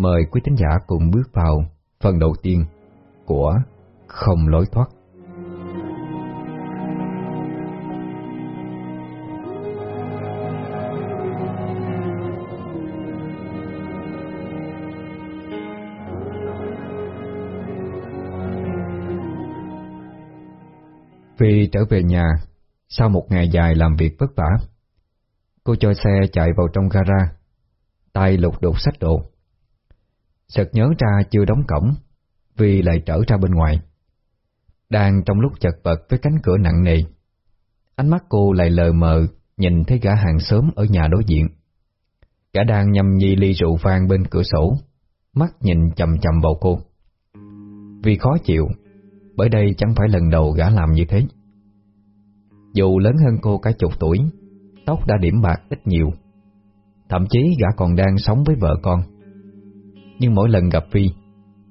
mời quý thính giả cùng bước vào phần đầu tiên của Không Lối Thoát. Vì trở về nhà sau một ngày dài làm việc vất vả. Cô cho xe chạy vào trong gara, tay lục đục sách đồ. Sợt nhớ ra chưa đóng cổng, vì lại trở ra bên ngoài. Đang trong lúc chật vật với cánh cửa nặng nề, ánh mắt cô lại lờ mờ nhìn thấy gã hàng xóm ở nhà đối diện. Gã đang nhâm nhi ly rượu vang bên cửa sổ, mắt nhìn chầm chầm vào cô. Vì khó chịu, bởi đây chẳng phải lần đầu gã làm như thế. Dù lớn hơn cô cả chục tuổi, tóc đã điểm bạc ít nhiều. Thậm chí gã còn đang sống với vợ con. Nhưng mỗi lần gặp Vi,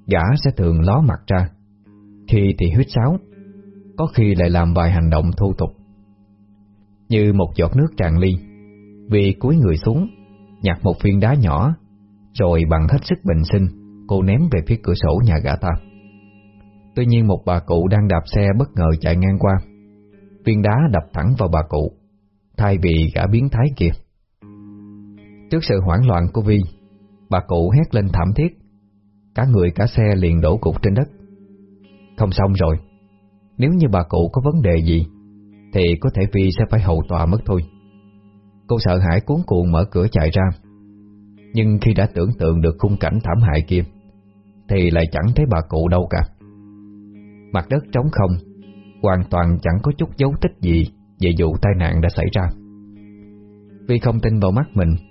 gã sẽ thường ló mặt ra. Khi thì huyết sáo, có khi lại làm vài hành động thô tục. Như một giọt nước tràn ly, vì cúi người xuống, nhặt một viên đá nhỏ, rồi bằng hết sức bình sinh, cô ném về phía cửa sổ nhà gã ta. Tuy nhiên một bà cụ đang đạp xe bất ngờ chạy ngang qua Viên đá đập thẳng vào bà cụ Thay vì gã biến thái kia Trước sự hoảng loạn của Vi Bà cụ hét lên thảm thiết. Cả người cả xe liền đổ cục trên đất. Không xong rồi. Nếu như bà cụ có vấn đề gì, Thì có thể Vi sẽ phải hậu tòa mất thôi. Cô sợ hãi cuốn cuồng mở cửa chạy ra. Nhưng khi đã tưởng tượng được khung cảnh thảm hại kia, Thì lại chẳng thấy bà cụ đâu cả. Mặt đất trống không, Hoàn toàn chẳng có chút dấu tích gì Về vụ tai nạn đã xảy ra. Vì không tin vào mắt mình.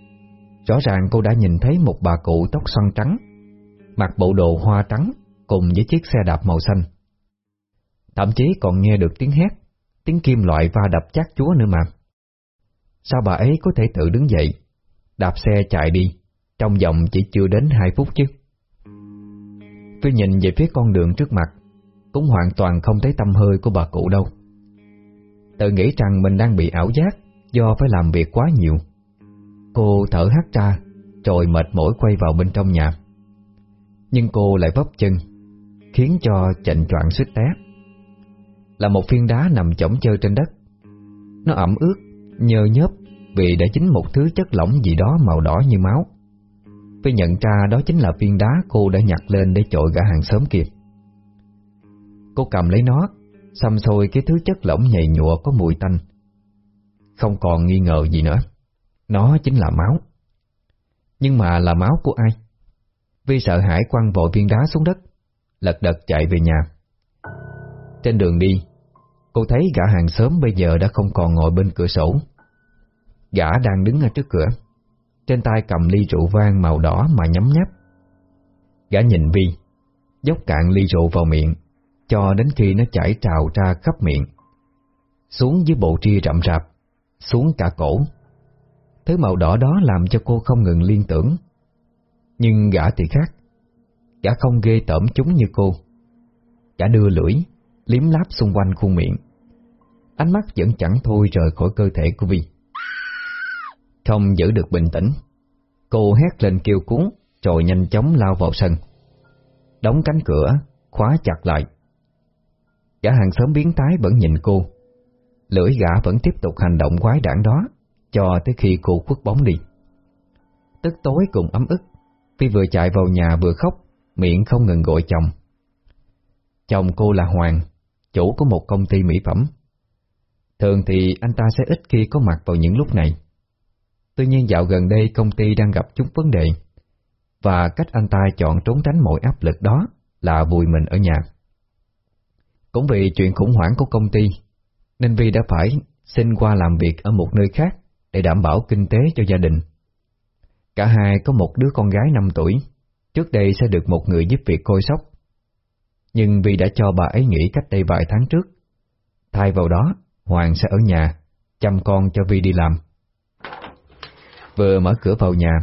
Rõ ràng cô đã nhìn thấy một bà cụ tóc xoăn trắng, Mặc bộ đồ hoa trắng Cùng với chiếc xe đạp màu xanh Thậm chí còn nghe được tiếng hét, Tiếng kim loại va đập chát chúa nữa mà Sao bà ấy có thể tự đứng dậy, Đạp xe chạy đi, Trong vòng chỉ chưa đến hai phút chứ Tôi nhìn về phía con đường trước mặt, cũng hoàn toàn không thấy tâm hơi của bà cụ đâu. Tự nghĩ rằng mình đang bị ảo giác do phải làm việc quá nhiều. Cô thở hắt ra, rồi mệt mỏi quay vào bên trong nhà. Nhưng cô lại vấp chân, khiến cho chạnh choạng suýt té. Là một viên đá nằm chỏng chơi trên đất. Nó ẩm ướt, nhơ nhớp vì đã dính một thứ chất lỏng gì đó màu đỏ như máu. Tôi nhận ra đó chính là viên đá cô đã nhặt lên để trội gã hàng xóm kia. Cô cầm lấy nó, xăm xôi cái thứ chất lỏng nhầy nhụa có mùi tanh. Không còn nghi ngờ gì nữa. Nó chính là máu. Nhưng mà là máu của ai? Vi sợ hãi quăng vội viên đá xuống đất, lật đật chạy về nhà. Trên đường đi, cô thấy gã hàng xóm bây giờ đã không còn ngồi bên cửa sổ. Gã đang đứng ở trước cửa, trên tay cầm ly rượu vang màu đỏ mà nhấm nháp. Gã nhìn Vi, dốc cạn ly rượu vào miệng cho đến khi nó chảy trào ra khắp miệng. Xuống dưới bộ tri rậm rạp, xuống cả cổ. Thứ màu đỏ đó làm cho cô không ngừng liên tưởng. Nhưng gã thì khác. Gã không ghê tởm chúng như cô. Gã đưa lưỡi, liếm láp xung quanh khuôn miệng. Ánh mắt vẫn chẳng thôi rời khỏi cơ thể của Vi. Không giữ được bình tĩnh, cô hét lên kêu cuốn, rồi nhanh chóng lao vào sân. Đóng cánh cửa, khóa chặt lại. Gã hàng xóm biến tái vẫn nhìn cô Lưỡi gã vẫn tiếp tục hành động quái đản đó cho tới khi cô khuất bóng đi. Tức tối cùng ấm ức Phi vừa chạy vào nhà vừa khóc Miệng không ngừng gọi chồng. Chồng cô là Hoàng Chủ của một công ty mỹ phẩm. Thường thì anh ta sẽ ít khi có mặt vào những lúc này. Tuy nhiên dạo gần đây công ty đang gặp chút vấn đề Và cách anh ta chọn trốn tránh mọi áp lực đó Là vùi mình ở nhà. Cũng vì chuyện khủng hoảng của công ty, nên Vi đã phải xin qua làm việc ở một nơi khác để đảm bảo kinh tế cho gia đình. Cả hai có một đứa con gái 5 tuổi, trước đây sẽ được một người giúp việc coi sóc. Nhưng vì đã cho bà ấy nghỉ cách đây vài tháng trước. Thay vào đó, Hoàng sẽ ở nhà, chăm con cho Vi đi làm. Vừa mở cửa vào nhà,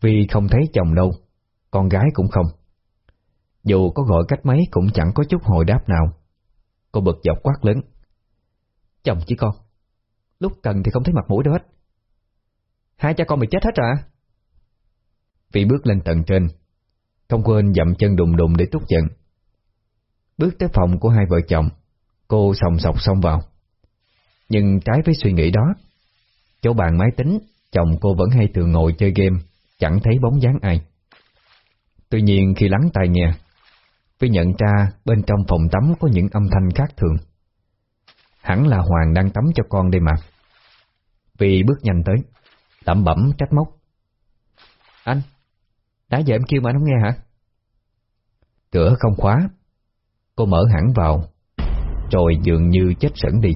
Vi không thấy chồng đâu, con gái cũng không. Dù có gọi cách mấy cũng chẳng có chút hồi đáp nào. Cô bực dọc quát lớn. Chồng chứ con, lúc cần thì không thấy mặt mũi đâu hết. Hai cha con bị chết hết rồi à? Vị bước lên tầng trên, Không quên dậm chân đùng đùng để trút giận Bước tới phòng của hai vợ chồng Cô sòng sọc xông vào. Nhưng trái với suy nghĩ đó Chỗ bàn máy tính Chồng cô vẫn hay thường ngồi chơi game Chẳng thấy bóng dáng ai. Tuy nhiên khi lắng tai nghe Vi nhận ra bên trong phòng tắm có những âm thanh khác thường. Hẳn là Hoàng đang tắm cho con đây mà. Vì bước nhanh tới, Tẩm bẩm trách móc. Anh Đã giờ em kêu mà anh không nghe hả? Cửa không khóa. Cô mở hẳn vào, Rồi dường như chết sững đi.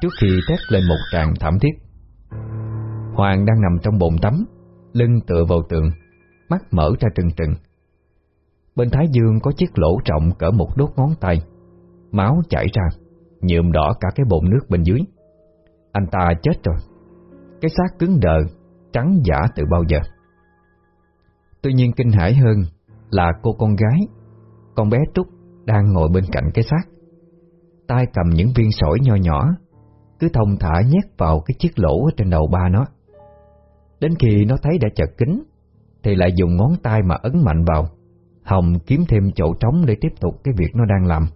Trước khi tét lên một tràng thảm thiết, Hoàng đang nằm trong bồn tắm, Lưng tựa vào tường, Mắt mở ra trừng trừng. Bên thái dương có chiếc lỗ trọng cỡ một đốt ngón tay, Máu chảy ra. Nhuộm đỏ cả cái bồn nước bên dưới. Anh ta chết rồi. Cái xác cứng đờ, Trắng giả từ bao giờ. Tuy nhiên kinh hãi hơn Là cô con gái, Con bé Trúc đang ngồi bên cạnh cái xác. Tay cầm những viên sỏi nho nhỏ, Cứ thông thả nhét vào cái chiếc lỗ ở trên đầu ba nó. Đến khi nó thấy đã chật kín Thì lại dùng ngón tay mà ấn mạnh vào, Hồng kiếm thêm chỗ trống để tiếp tục cái việc nó đang làm.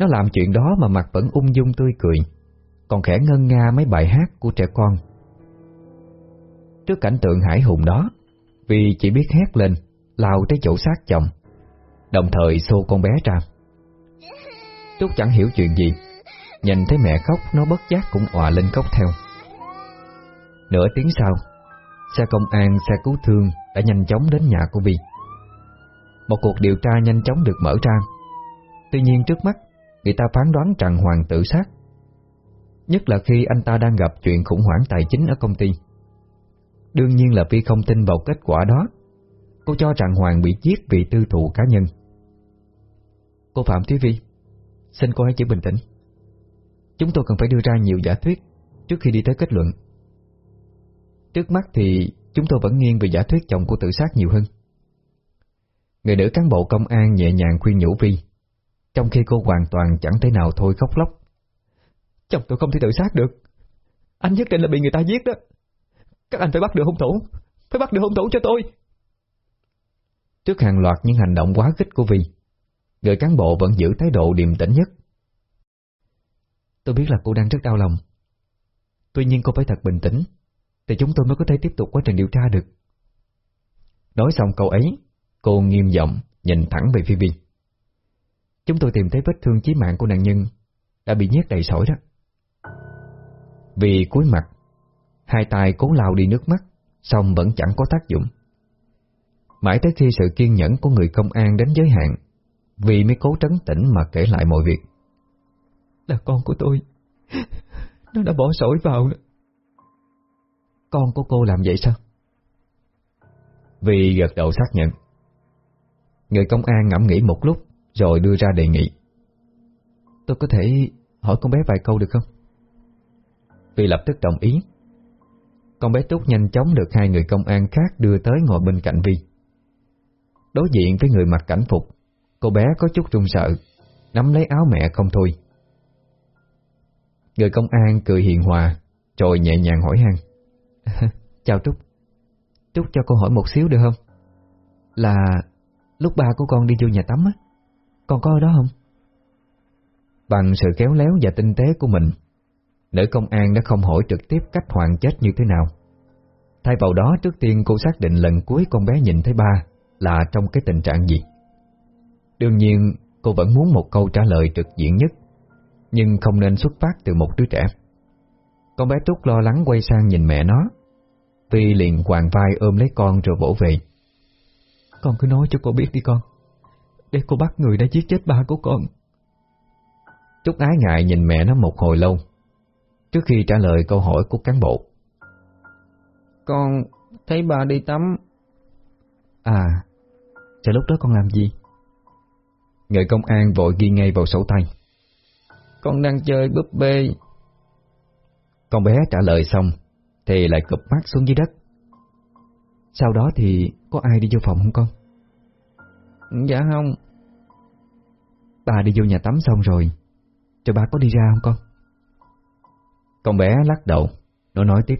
Nó làm chuyện đó mà mặt vẫn ung dung tươi cười. Còn khẽ ngân nga mấy bài hát của trẻ con. Trước cảnh tượng hải hùng đó Vì chỉ biết hét lên Lao tới chỗ xác chồng Đồng thời xô con bé ra. Trúc chẳng hiểu chuyện gì Nhìn thấy mẹ khóc Nó bất giác cũng òa lên khóc theo. Nửa tiếng sau Xe công an, xe cứu thương Đã nhanh chóng đến nhà của Vi. Một cuộc điều tra nhanh chóng được mở ra. Tuy nhiên trước mắt Người ta phán đoán rằng Hoàng tự sát. Nhất là khi anh ta đang gặp chuyện khủng hoảng tài chính ở công ty. Đương nhiên là phi không tin vào kết quả đó. Cô cho rằng Hoàng bị giết vì tư thù cá nhân. Cô Phạm Thúy Vi, Xin cô hãy giữ bình tĩnh. Chúng tôi cần phải đưa ra nhiều giả thuyết Trước khi đi tới kết luận. Trước mắt thì Chúng tôi vẫn nghiêng về giả thuyết chồng của tự sát nhiều hơn. Người nữ cán bộ công an nhẹ nhàng khuyên nhủ Vi trong khi cô hoàn toàn chẳng thể nào thôi khóc lóc Chồng tôi không thể tự sát được Anh nhất định là bị người ta giết đó Các anh phải bắt được hung thủ Phải bắt được hung thủ cho tôi Trước hàng loạt những hành động quá khích của Vi Người cán bộ vẫn giữ thái độ điềm tĩnh nhất. Tôi biết là cô đang rất đau lòng. Tuy nhiên cô phải thật bình tĩnh, thì chúng tôi mới có thể tiếp tục quá trình điều tra được. Nói xong câu ấy, cô nghiêm giọng nhìn thẳng về Phi Vi. Chúng tôi tìm thấy vết thương chí mạng của nạn nhân đã bị nhét đầy sỏi đó. Vì cuối mặt, hai tay cố lao đi nước mắt, xong vẫn chẳng có tác dụng. Mãi tới khi sự kiên nhẫn của người công an đến giới hạn, vì mới cố trấn tĩnh mà kể lại mọi việc Là con của tôi Nó đã bỏ sỏi vào Con của cô làm vậy sao? Vì gật đầu xác nhận Người công an ngẫm nghĩ một lúc rồi đưa ra đề nghị. Tôi có thể hỏi con bé vài câu được không? Vì lập tức đồng ý. Con bé Túc nhanh chóng được hai người công an khác đưa tới ngồi bên cạnh Vi. Đối diện với người mặc cảnh phục, Cô bé có chút run sợ, Nắm lấy áo mẹ không thôi. Người công an cười hiền hòa, Rồi nhẹ nhàng hỏi han. Chào Trúc Trúc cho con hỏi một xíu được không? Là Lúc ba của con đi vô nhà tắm á. Con có ở đó không? Bằng sự khéo léo và tinh tế của mình Nữ công an đã không hỏi trực tiếp cách Hoàng chết như thế nào. Thay vào đó trước tiên cô xác định lần cuối con bé nhìn thấy ba Là trong cái tình trạng gì. Đương nhiên cô vẫn muốn một câu trả lời trực diện nhất Nhưng không nên xuất phát từ một đứa trẻ. Con bé Trúc lo lắng quay sang nhìn mẹ nó Vi liền hoàng vai ôm lấy con rồi vỗ về. Con cứ nói cho cô biết đi con Để cô bắt người đã giết chết ba của con. Trúc ái ngại nhìn mẹ nó một hồi lâu Trước khi trả lời câu hỏi của cán bộ. Con thấy ba đi tắm. À Rồi lúc đó con làm gì? Người công an vội ghi ngay vào sổ tay. Con đang chơi búp bê. Con bé trả lời xong Thì lại cụp mắt xuống dưới đất. Sau đó thì Có ai đi vô phòng không con Dạ không Bà đi vô nhà tắm xong rồi Cho bà có đi ra không con Con bé lắc đầu Nó nói tiếp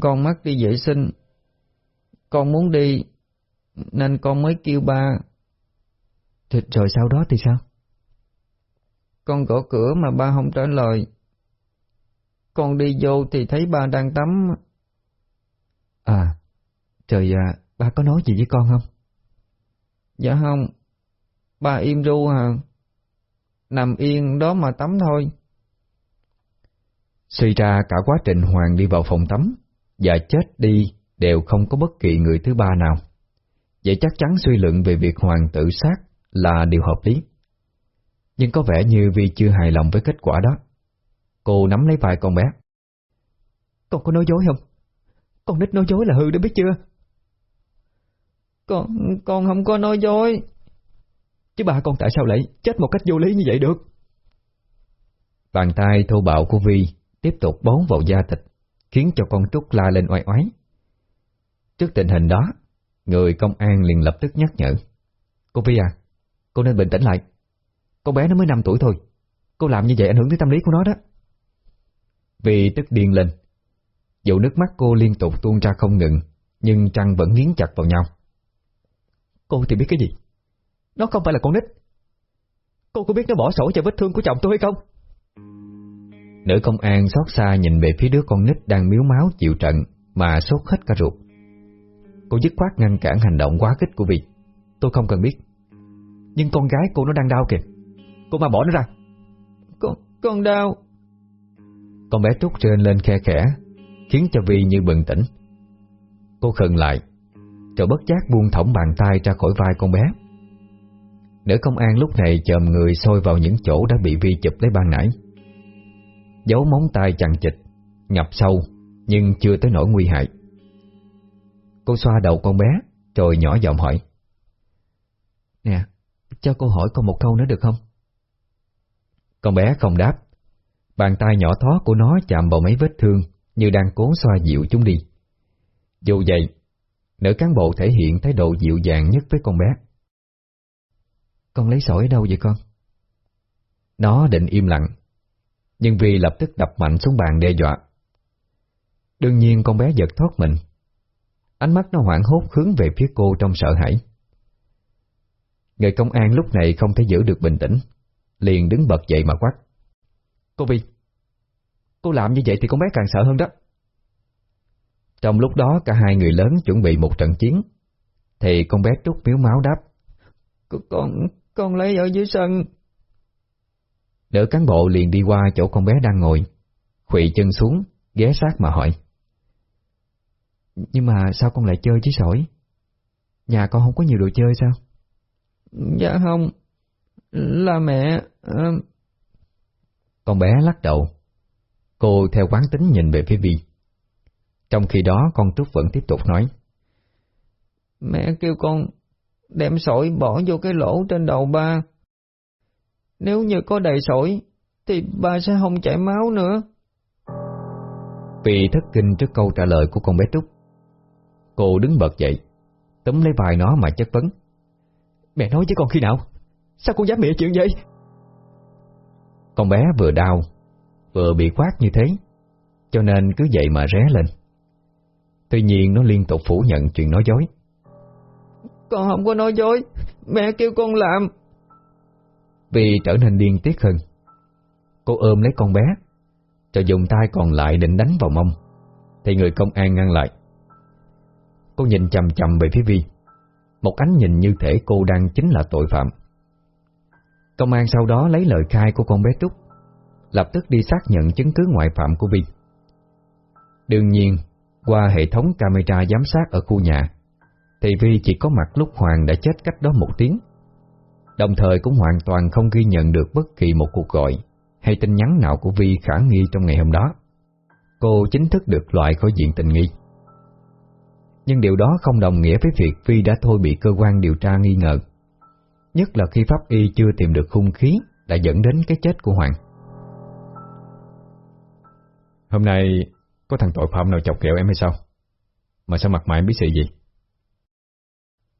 Con mắc đi vệ sinh Con muốn đi Nên con mới kêu ba. Thì, rồi sau đó thì sao? Con gõ cửa mà ba không trả lời. Con đi vô thì thấy ba đang tắm. À, trời à, ba có nói gì với con không? Dạ không, ba im ru hả? Nằm yên đó mà tắm thôi. Suy ra cả quá trình Hoàng đi vào phòng tắm và chết đi đều không có bất kỳ người thứ ba nào. Vậy chắc chắn suy luận về việc Hoàng tự sát là điều hợp lý. Nhưng có vẻ như Vi chưa hài lòng với kết quả đó. Cô nắm lấy vai con bé. Con có nói dối không? Con nít nói dối là hư đó biết chưa? Con, con không có nói dối. Chứ bà con tại sao lại chết một cách vô lý như vậy được? Bàn tay thô bạo của Vi tiếp tục bón vào da thịt, khiến cho con Trúc la lên oai oái. Trước tình hình đó, người công an liền lập tức nhắc nhở. Cô Vi à, cô nên bình tĩnh lại. Con bé nó mới 5 tuổi thôi. Cô làm như vậy ảnh hưởng tới tâm lý của nó đó. Vi tức điên lên. Dù nước mắt cô liên tục tuôn ra không ngừng, nhưng trăng vẫn nghiến chặt vào nhau. Cô thì biết cái gì? Nó không phải là con nít. Cô có biết nó bỏ sổ cho vết thương của chồng tôi hay không? Nữ công an xót xa nhìn về phía đứa con nít đang miếu máu chịu trận mà sốt hết cả ruột. Cô dứt khoát ngăn cản hành động quá khích của Vy. Tôi không cần biết. Nhưng con gái cô nó đang đau kìa. Cô mà bỏ nó ra. Con, con đau. Con bé trút trên lên khe khẽ, khiến cho Vi như bừng tỉnh. Cô khừng lại, rồi bất giác buông thõng bàn tay ra khỏi vai con bé. Nữ công an lúc này chồm người xôi vào những chỗ đã bị Vi chụp lấy ban nãy. Dấu móng tay chằng chịch, ngập sâu, nhưng chưa tới nỗi nguy hại. Cô xoa đầu con bé, rồi nhỏ giọng hỏi. Nè, cho cô hỏi con một câu nữa được không? Con bé không đáp. Bàn tay nhỏ thó của nó chạm vào mấy vết thương như đang cố xoa dịu chúng đi. Dù vậy, nữ cán bộ thể hiện thái độ dịu dàng nhất với con bé. Con lấy sỏi ở đâu vậy con? Nó định im lặng, nhưng vì lập tức đập mạnh xuống bàn đe dọa. Đương nhiên con bé giật thoát mình. Ánh mắt nó hoảng hốt hướng về phía cô trong sợ hãi. Người công an lúc này không thể giữ được bình tĩnh, liền đứng bật dậy mà quát. Cô Vi, cô làm như vậy thì con bé càng sợ hơn đó. Trong lúc đó cả hai người lớn chuẩn bị một trận chiến, thì con bé trút miếu máu đáp. Con, con lấy ở dưới sân. Nữ cán bộ liền đi qua chỗ con bé đang ngồi, khuỵ chân xuống, ghé sát mà hỏi. Nhưng mà sao con lại chơi với sỏi? Nhà con không có nhiều đồ chơi sao? Dạ không, là mẹ... Uh... Con bé lắc đầu. Cô theo quán tính nhìn về phía Vi. Trong khi đó con Trúc vẫn tiếp tục nói. Mẹ kêu con đem sỏi bỏ vô cái lỗ trên đầu ba. Nếu như có đầy sỏi, thì ba sẽ không chảy máu nữa. Vì thất kinh trước câu trả lời của con bé Trúc. Cô đứng bật dậy, túm lấy vai nó mà chất vấn. Mẹ nói với con khi nào? Sao con dám bịa chuyện vậy? Con bé vừa đau, vừa bị quát như thế, cho nên cứ vậy mà ré lên. Tuy nhiên nó liên tục phủ nhận chuyện nói dối. Con không có nói dối, mẹ kêu con làm. Vì trở nên điên tiết hơn. Cô ôm lấy con bé, rồi dùng tay còn lại định đánh vào mông, thì người công an ngăn lại. Cô nhìn chầm chầm về phía Vi, một ánh nhìn như thể cô đang chính là tội phạm. Công an sau đó lấy lời khai của con bé Trúc, lập tức đi xác nhận chứng cứ ngoại phạm của Vi. Đương nhiên, qua hệ thống camera giám sát ở khu nhà, thì Vi chỉ có mặt lúc Hoàng đã chết cách đó một tiếng. Đồng thời cũng hoàn toàn không ghi nhận được bất kỳ một cuộc gọi hay tin nhắn nào của Vi khả nghi trong ngày hôm đó. Cô chính thức được loại khỏi diện tình nghi. Nhưng điều đó không đồng nghĩa với việc Vi đã thôi bị cơ quan điều tra nghi ngờ. Nhất là khi pháp y chưa tìm được hung khí đã dẫn đến cái chết của Hoàng. Hôm nay có thằng tội phạm nào chọc kẹo em hay sao? Mà sao mặt mày em biết sự gì?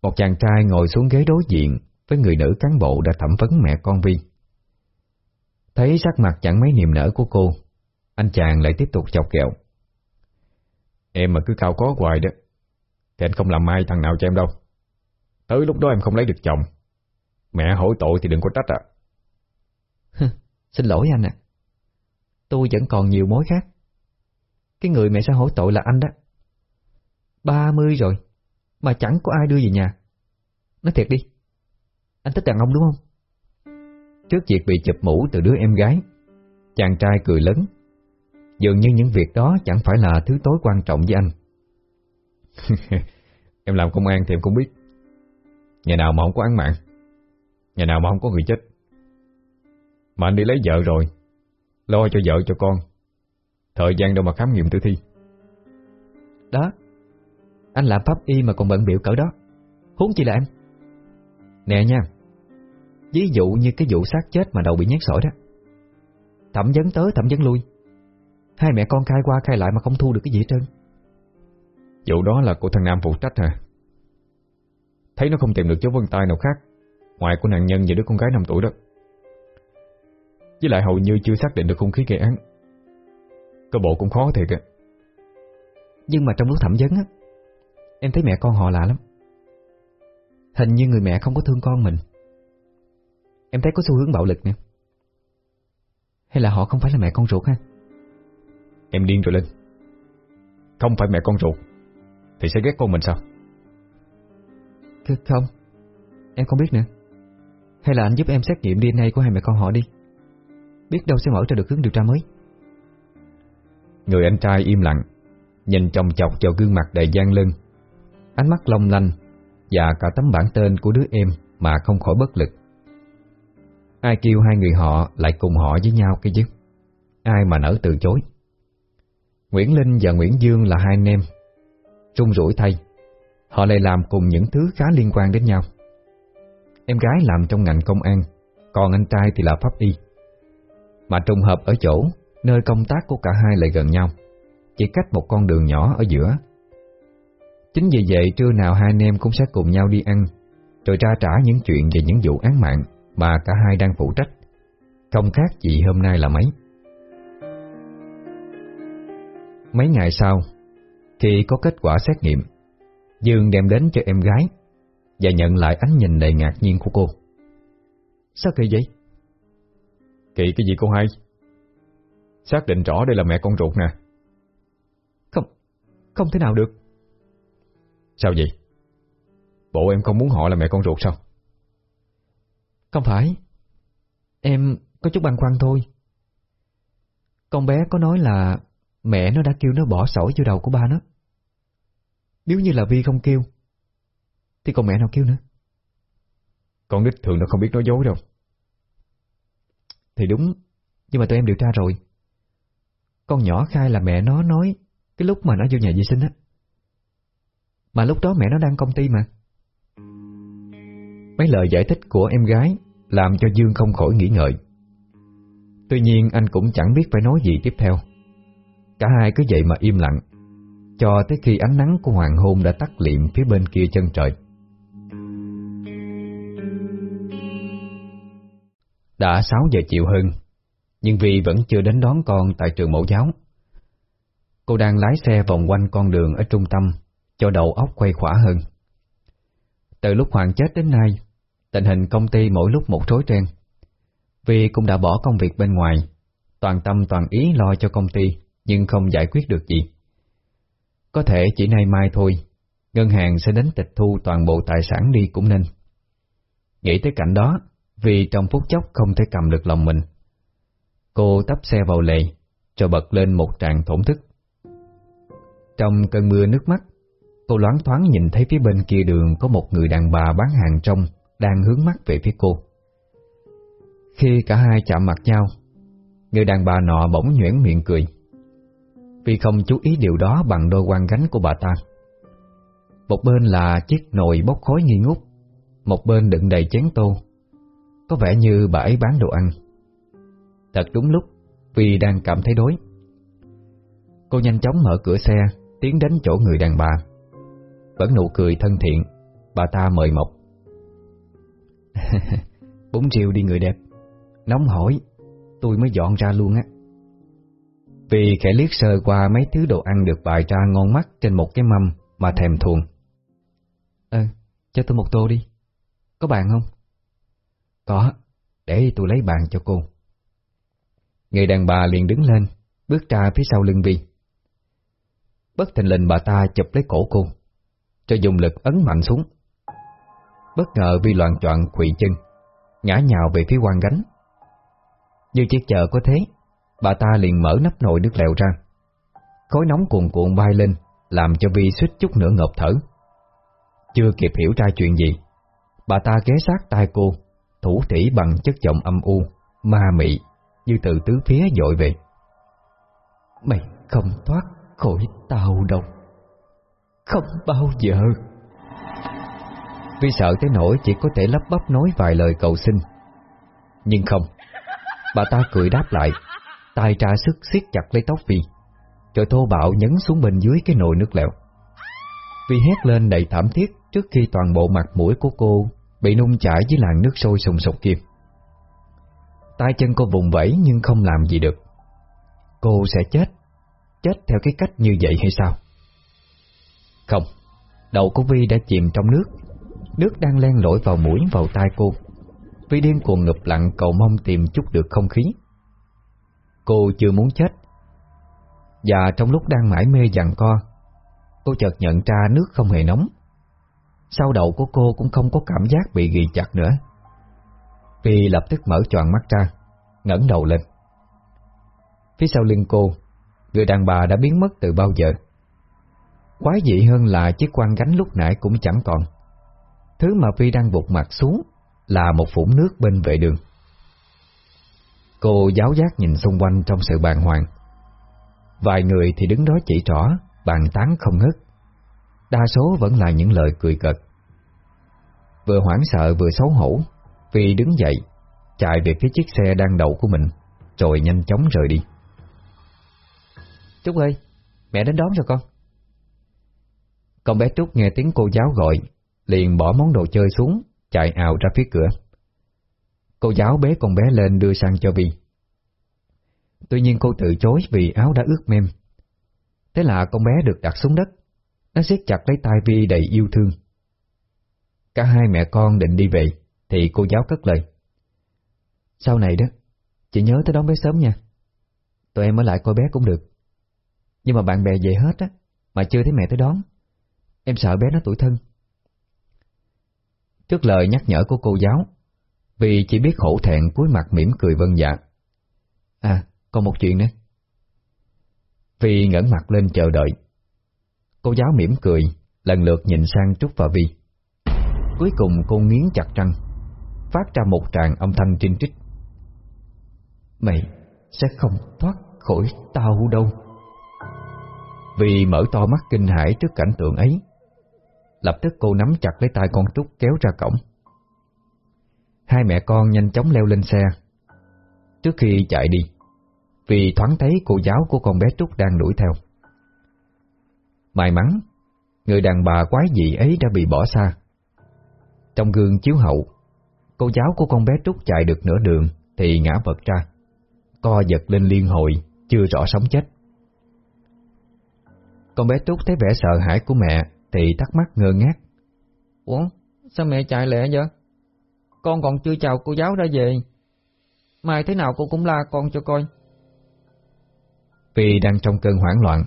Một chàng trai ngồi xuống ghế đối diện với người nữ cán bộ đã thẩm vấn mẹ con Vi. Thấy sắc mặt chẳng mấy niềm nở của cô, anh chàng lại tiếp tục chọc kẹo. Em mà cứ cao có hoài đó, thì anh không làm mai thằng nào cho em đâu. Tới lúc đó em không lấy được chồng Mẹ hỏi tội thì đừng có trách ạ Xin lỗi anh ạ Tôi vẫn còn nhiều mối khác cái người mẹ sẽ hỏi tội là anh đó. Ba mươi rồi, Mà chẳng có ai đưa về nhà. Nói thiệt đi, Anh thích đàn ông đúng không? Trước việc bị chụp mũ từ đứa em gái, Chàng trai cười lớn. Dường như những việc đó chẳng phải là thứ tối quan trọng với anh. Em làm công an thì em cũng biết. Nhà nào mà không có án mạng, Nhà nào mà không có người chết. Mà anh đi lấy vợ rồi, Lo cho vợ cho con. Thời gian đâu mà khám nghiệm tử thi? Đó Anh làm pháp y mà còn bận biểu cỡ đó. Huống chi là em. Nè nha Ví dụ như cái vụ xác chết mà đầu bị nhét sỏi đó. Thẩm vấn tới thẩm vấn lui. Hai mẹ con khai qua khai lại mà không thu được cái gì hết trơn. Vụ đó là của thằng Nam phụ trách hả? Thấy nó không tìm được dấu vân tay nào khác Ngoài của nạn nhân và đứa con gái 5 tuổi đó. Với lại hầu như chưa xác định được hung khí gây án Cơ bộ cũng khó thiệt á. Nhưng mà trong lúc thẩm vấn á Em thấy mẹ con họ lạ lắm. Hình như người mẹ không có thương con mình. Em thấy có xu hướng bạo lực nè. Hay là họ không phải là mẹ con ruột ha? Em điên rồi lên Không phải mẹ con ruột Thì sẽ ghét con mình sao? Không Em không biết nữa. Hay là anh giúp em xét nghiệm DNA của hai mẹ con họ đi. Biết đâu sẽ mở ra được hướng điều tra mới Người anh trai im lặng, Nhìn chồng chọc vào gương mặt đầy gian lưng Ánh mắt long lanh Và cả tấm bản tên của đứa em Mà không khỏi bất lực. Ai kêu hai người họ lại cùng họ với nhau cái chứ? Ai mà nỡ từ chối? Nguyễn Linh và Nguyễn Dương là hai anh em Trung rủi thay. Họ lại làm cùng những thứ khá liên quan đến nhau. Em gái làm trong ngành công an, Còn anh trai thì là pháp y. Mà trùng hợp ở chỗ Nơi công tác của cả hai lại gần nhau. Chỉ cách một con đường nhỏ ở giữa. Chính vì vậy, trưa nào hai anh em cũng sẽ cùng nhau đi ăn, Rồi ra trả những chuyện về những vụ án mạng Mà cả hai đang phụ trách. Không khác gì hôm nay là mấy. Mấy ngày sau, Khi có kết quả xét nghiệm, Dương đem đến cho em gái Và nhận lại ánh nhìn đầy ngạc nhiên của cô. Sao kỳ vậy? Kỳ cái gì cô hai? Xác định rõ đây là mẹ con ruột nè. Không, không thể nào được. Sao vậy? Bộ em không muốn họ là mẹ con ruột sao? Không phải. Em có chút băn khoăn thôi. Con bé có nói là Mẹ nó đã kêu nó bỏ sỏi vô đầu của ba nó. Nếu như là Vi không kêu Thì còn mẹ nào kêu nữa? Con nít thường nó không biết nói dối đâu. Thì đúng Nhưng mà tụi em điều tra rồi con nhỏ khai là mẹ nó nói Cái lúc mà nó vô nhà vệ sinh á. Mà lúc đó mẹ nó đang công ty mà. Mấy lời giải thích của em gái Làm cho Dương không khỏi nghĩ ngợi. Tuy nhiên anh cũng chẳng biết phải nói gì tiếp theo. Cả hai cứ vậy mà im lặng, Cho tới khi ánh nắng của hoàng hôn đã tắt liệm phía bên kia chân trời. Đã 6 giờ chiều hơn nhưng vì vẫn chưa đến đón con tại trường mẫu giáo Cô đang lái xe vòng quanh con đường ở trung tâm Cho đầu óc quay khỏa hơn Từ lúc Hoàng chết đến nay Tình hình công ty mỗi lúc một rối ren Vì cũng đã bỏ công việc bên ngoài Toàn tâm toàn ý lo cho công ty nhưng không giải quyết được gì. Có thể chỉ nay mai thôi, ngân hàng sẽ đến tịch thu toàn bộ tài sản đi cũng nên. Nghĩ tới cảnh đó, vì trong phút chốc không thể cầm được lòng mình. Cô tấp xe vào lề, cho bật lên một tràng thổn thức. Trong cơn mưa nước mắt, cô loáng thoáng nhìn thấy phía bên kia đường có một người đàn bà bán hàng trong đang hướng mắt về phía cô. Khi cả hai chạm mặt nhau, người đàn bà nọ bỗng nhuyễn miệng cười vì không chú ý điều đó bằng đôi quan gánh của bà ta. Một bên là chiếc nồi bốc khói nghi ngút, một bên đựng đầy chén tô. Có vẻ như bà ấy bán đồ ăn. Thật đúng lúc, vì đang cảm thấy đói. Cô nhanh chóng mở cửa xe, tiến đến chỗ người đàn bà. Vẫn nụ cười thân thiện, bà ta mời mọc. Bún riêu đi người đẹp, nóng hỏi, tôi mới dọn ra luôn á. Vì khẽ liếc sơ qua mấy thứ đồ ăn được bày ra ngon mắt trên một cái mâm mà thèm thuồng. Ờ, Cho tôi một tô đi. Có bàn không? Có, để tôi lấy bàn cho cô. Người đàn bà liền đứng lên, bước ra phía sau lưng Vi. Bất thình lình bà ta chụp lấy cổ cô, cho dùng lực ấn mạnh xuống. Bất ngờ Vi loạn choạng quỵ chân, ngã nhào về phía quan gánh. Như chiếc chờ có thế, bà ta liền mở nắp nồi nước lèo ra. Khói nóng cuồn cuộn bay lên, làm cho Vi suýt chút nữa ngộp thở. Chưa kịp hiểu ra chuyện gì, bà ta ghé sát tai cô, thủ thỉ bằng chất giọng âm u, ma mị, như từ tứ phía dội về. Mày không thoát khỏi tao đâu. Không bao giờ. Vi sợ tới nỗi chỉ có thể lắp bắp nói vài lời cầu xin. Nhưng không, bà ta cười đáp lại, tay tra sức siết chặt lấy tóc Vi, rồi thô bạo nhấn xuống bên dưới cái nồi nước lèo. Vi hét lên đầy thảm thiết trước khi toàn bộ mặt mũi của cô bị nung chảy dưới làn nước sôi sùng sục kia. Tay chân cô vùng vẫy nhưng không làm gì được. Cô sẽ chết, chết theo cái cách như vậy hay sao? Không, đầu của Vi đã chìm trong nước, nước đang len lỏi vào mũi vào tai cô. Vi điên cuồng ngập lặng cầu mong tìm chút được không khí. Cô chưa muốn chết, và trong lúc đang mải mê dằn co, cô chợt nhận ra nước không hề nóng. Sau đầu của cô cũng không có cảm giác bị ghi chặt nữa. Vi lập tức mở choàng mắt ra, ngẩng đầu lên. Phía sau lưng cô, người đàn bà đã biến mất từ bao giờ. Quái dị hơn là chiếc quan gánh lúc nãy cũng chẳng còn. Thứ mà Vi đang vụt mặt xuống là một phủ nước bên vệ đường. Cô giáo giác nhìn xung quanh trong sự bàng hoàng. Vài người thì đứng đó chỉ trỏ, bàn tán không ngớt. Đa số vẫn là những lời cười cợt. Vừa hoảng sợ vừa xấu hổ, vì đứng dậy, chạy về phía chiếc xe đang đậu của mình, rồi nhanh chóng rời đi. Trúc ơi, mẹ đến đón cho con. Con bé Trúc nghe tiếng cô giáo gọi, liền bỏ món đồ chơi xuống, chạy ào ra phía cửa. Cô giáo bế con bé lên đưa sang cho Vi. Tuy nhiên cô từ chối vì áo đã ướt mem. Thế là con bé được đặt xuống đất, nó siết chặt lấy tay Vi đầy yêu thương. Cả hai mẹ con định đi về, thì cô giáo cất lời. Sau này đó, chị nhớ tới đón bé sớm nha. Tụi em ở lại coi bé cũng được. Nhưng mà bạn bè về hết á, mà chưa thấy mẹ tới đón. Em sợ bé nó tuổi thân. Trước lời nhắc nhở của cô giáo, vì chỉ biết khổ thẹn cúi mặt mỉm cười vân dạ. À, còn một chuyện nữa. Vi ngẩng mặt lên chờ đợi. Cô giáo mỉm cười, lần lượt nhìn sang Trúc và Vi. Cuối cùng cô nghiến chặt răng, phát ra một tràng âm thanh trinh trích. Mày sẽ không thoát khỏi tao đâu. Vì mở to mắt kinh hãi trước cảnh tượng ấy, lập tức cô nắm chặt lấy tay con Trúc kéo ra cổng. Hai mẹ con nhanh chóng leo lên xe. Trước khi chạy đi, vì thoáng thấy cô giáo của con bé Trúc đang đuổi theo. May mắn, người đàn bà quái dị ấy đã bị bỏ xa. Trong gương chiếu hậu, cô giáo của con bé Trúc chạy được nửa đường thì ngã vật ra, co giật lên liên hồi, chưa rõ sống chết. Con bé Trúc thấy vẻ sợ hãi của mẹ thì thắc mắc ngơ ngác. Ủa, sao mẹ chạy lẹ vậy? Con còn chưa chào cô giáo đã về. Mai thế nào cô cũng la con cho coi. Vì đang trong cơn hoảng loạn,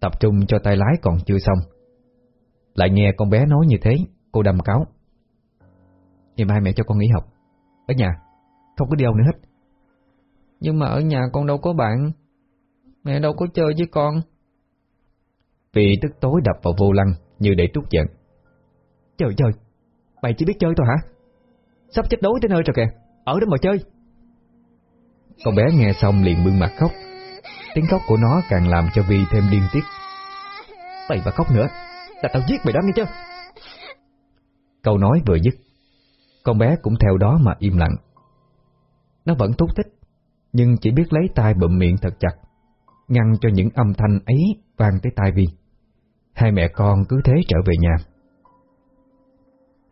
tập trung cho tay lái còn chưa xong. Lại nghe con bé nói như thế, cô đâm cáo. Ngày mai mẹ cho con nghỉ học, ở nhà, không có đi đâu nữa hết. Nhưng mà ở nhà con đâu có bạn, mẹ đâu có chơi với con. Vì tức tối đập vào vô lăng như để trút giận. Trời trời, mày chỉ biết chơi thôi hả? Sắp chết đói tới nơi rồi kìa, ở đó mà chơi. Con bé nghe xong liền bưng mặt khóc. Tiếng khóc của nó càng làm cho Vi thêm điên tiết. Mày mà khóc nữa, là tao giết mày đó nghe chưa? Câu nói vừa dứt, con bé cũng theo đó mà im lặng. Nó vẫn thúc thích, nhưng chỉ biết lấy tay bụm miệng thật chặt, ngăn cho những âm thanh ấy vang tới tai Vi. Hai mẹ con cứ thế trở về nhà.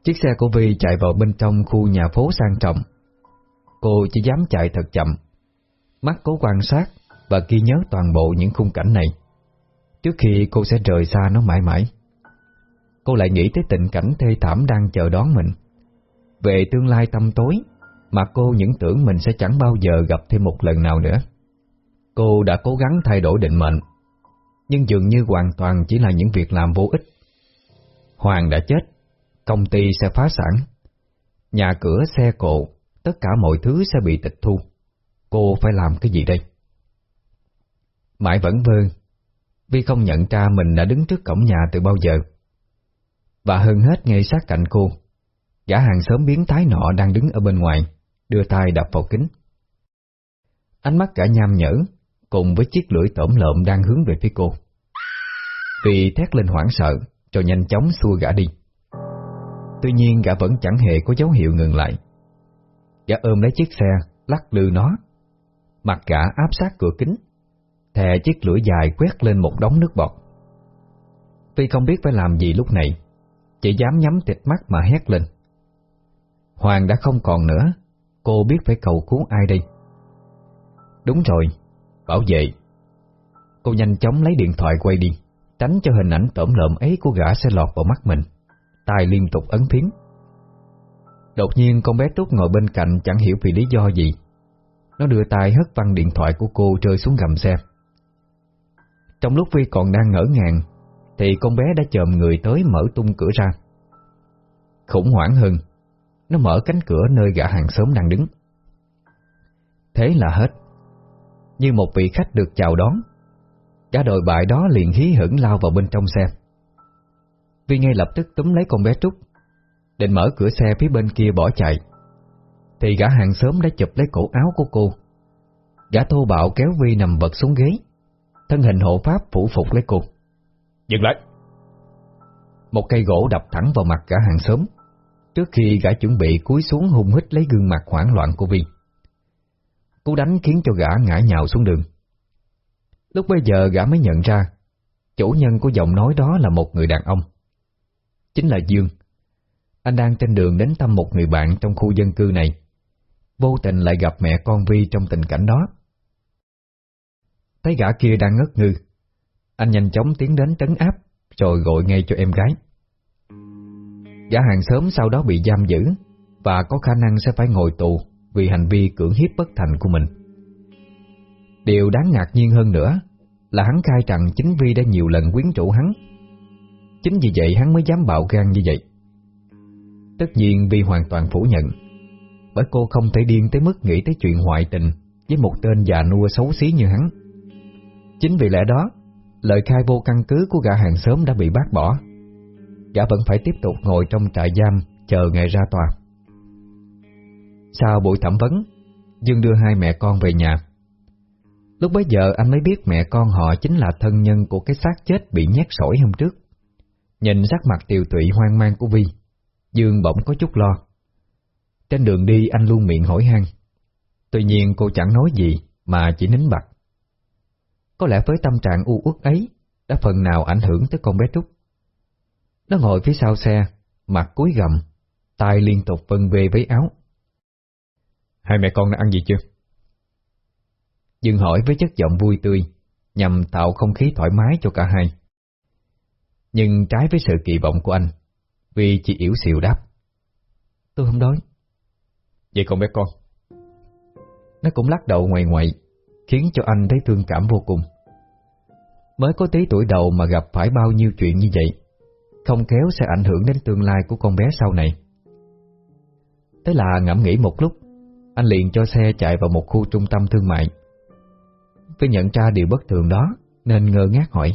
Chiếc xe của Vi chạy vào bên trong khu nhà phố sang trọng. Cô chỉ dám chạy thật chậm, mắt cố quan sát và ghi nhớ toàn bộ những khung cảnh này, trước khi cô sẽ rời xa nó mãi mãi. Cô lại nghĩ tới tình cảnh thê thảm đang chờ đón mình về tương lai tâm tối Mà cô những tưởng mình sẽ chẳng bao giờ gặp thêm một lần nào nữa. Cô đã cố gắng thay đổi định mệnh Nhưng dường như hoàn toàn chỉ là những việc làm vô ích. Hoàng đã chết Công ty sẽ phá sản Nhà cửa, xe cộ Tất cả mọi thứ sẽ bị tịch thu. Cô phải làm cái gì đây? Mãi vẫn vơ vì không nhận ra mình đã đứng trước cổng nhà từ bao giờ. Và hơn hết ngay sát cạnh cô Gã hàng xóm biến thái nọ đang đứng ở bên ngoài, Đưa tay đập vào kính. Ánh mắt gã nham nhở Cùng với chiếc lưỡi tổm lợm đang hướng về phía cô. Vì thét lên hoảng sợ Rồi nhanh chóng xua gã đi. Tuy nhiên gã vẫn chẳng hề có dấu hiệu ngừng lại. Gã ôm lấy chiếc xe, Lắc lư nó. Mặt gã áp sát cửa kính, Thè chiếc lưỡi dài quét lên một đống nước bọt. Tuy không biết phải làm gì lúc này, Chỉ dám nhắm tịt mắt mà hét lên. Hoàng đã không còn nữa. Cô biết phải cầu cứu ai đây? Đúng rồi, Bảo vệ. Cô nhanh chóng lấy điện thoại quay đi, Tránh cho hình ảnh tổm lợm ấy của gã sẽ lọt vào mắt mình. Tay liên tục ấn phím. Đột nhiên con bé Trúc ngồi bên cạnh chẳng hiểu vì lý do gì. Nó đưa tay hất văng điện thoại của cô rơi xuống gầm xe. Trong lúc Vi còn đang ngỡ ngàng, Thì con bé đã chồm người tới mở tung cửa ra. Khủng hoảng hơn nó mở cánh cửa nơi gã hàng xóm đang đứng. Thế là hết. Như một vị khách được chào đón Cả đội bại đó liền hí hửng lao vào bên trong xe. Vi ngay lập tức túm lấy con bé Trúc Định mở cửa xe phía bên kia bỏ chạy Thì gã hàng xóm đã chụp lấy cổ áo của cô. Gã thô bạo kéo Vi nằm vật xuống ghế Thân hình hộ pháp phủ phục lấy cô. Dừng lại. Một cây gỗ đập thẳng vào mặt gã hàng xóm Trước khi gã chuẩn bị cúi xuống hung hít lấy gương mặt hoảng loạn của Vi Cú đánh khiến cho gã ngã nhào xuống đường. Lúc bây giờ gã mới nhận ra, Chủ nhân của giọng nói đó là một người đàn ông. Chính là Dương. Anh đang trên đường đến thăm một người bạn trong khu dân cư này. Vô tình lại gặp mẹ con Vi trong tình cảnh đó. Thấy gã kia đang ngất ngư, Anh nhanh chóng tiến đến trấn áp, Rồi gọi ngay cho em gái. Gã hàng xóm sau đó bị giam giữ, Và có khả năng sẽ phải ngồi tù Vì hành vi cưỡng hiếp bất thành của mình. Điều đáng ngạc nhiên hơn nữa Là hắn khai rằng chính Vi đã nhiều lần quyến rũ hắn. Chính vì vậy hắn mới dám bạo gan như vậy. Tất nhiên Vi hoàn toàn phủ nhận, Bởi cô không thể điên tới mức nghĩ tới chuyện hoại tình Với một tên già nua xấu xí như hắn. Chính vì lẽ đó, Lời khai vô căn cứ của gã hàng xóm đã bị bác bỏ. Gã vẫn phải tiếp tục ngồi trong trại giam Chờ ngày ra tòa Sau buổi thẩm vấn Dương đưa hai mẹ con về nhà Lúc bấy giờ anh mới biết mẹ con họ chính là thân nhân của cái xác chết bị nhét sỏi hôm trước. Nhìn sắc mặt tiều tụy hoang mang của Vi, Dương bỗng có chút lo. Trên đường đi anh luôn miệng hỏi han. Tuy nhiên cô chẳng nói gì mà chỉ nín bặt. Có lẽ với tâm trạng u uất ấy đã phần nào ảnh hưởng tới con bé Trúc. Nó ngồi phía sau xe, mặt cúi gầm, tay liên tục vân về với áo. Hai mẹ con đã ăn gì chưa? Dương hỏi với chất giọng vui tươi, nhằm tạo không khí thoải mái cho cả hai. Nhưng trái với sự kỳ vọng của anh, vì chỉ yếu xìu đáp. Tôi không đói. Vậy còn bé con? Nó cũng lắc đầu ngoài ngoại, khiến cho anh thấy thương cảm vô cùng. Mới có tí tuổi đầu mà gặp phải bao nhiêu chuyện như vậy, không kéo sẽ ảnh hưởng đến tương lai của con bé sau này. Thế là ngẫm nghĩ một lúc, anh liền cho xe chạy vào một khu trung tâm thương mại. Tôi nhận ra điều bất thường đó, nên ngơ ngác hỏi.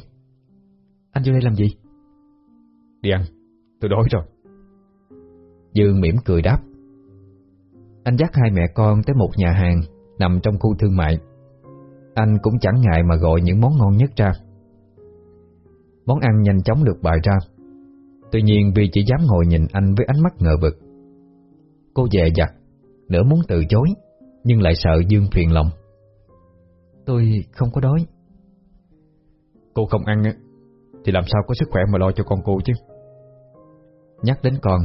Anh vô đây làm gì? Đi ăn, tôi đói rồi. Dương mỉm cười đáp. Anh dắt hai mẹ con tới một nhà hàng nằm trong khu thương mại. Anh cũng chẳng ngại mà gọi những món ngon nhất ra. Món ăn nhanh chóng được bày ra. Tuy nhiên vì chỉ dám ngồi nhìn anh với ánh mắt ngờ vực. Cô dè dặt, nửa muốn từ chối, nhưng lại sợ Dương phiền lòng. Tôi không có đói. Cô không ăn thì làm sao có sức khỏe mà lo cho con cô chứ? Nhắc đến con,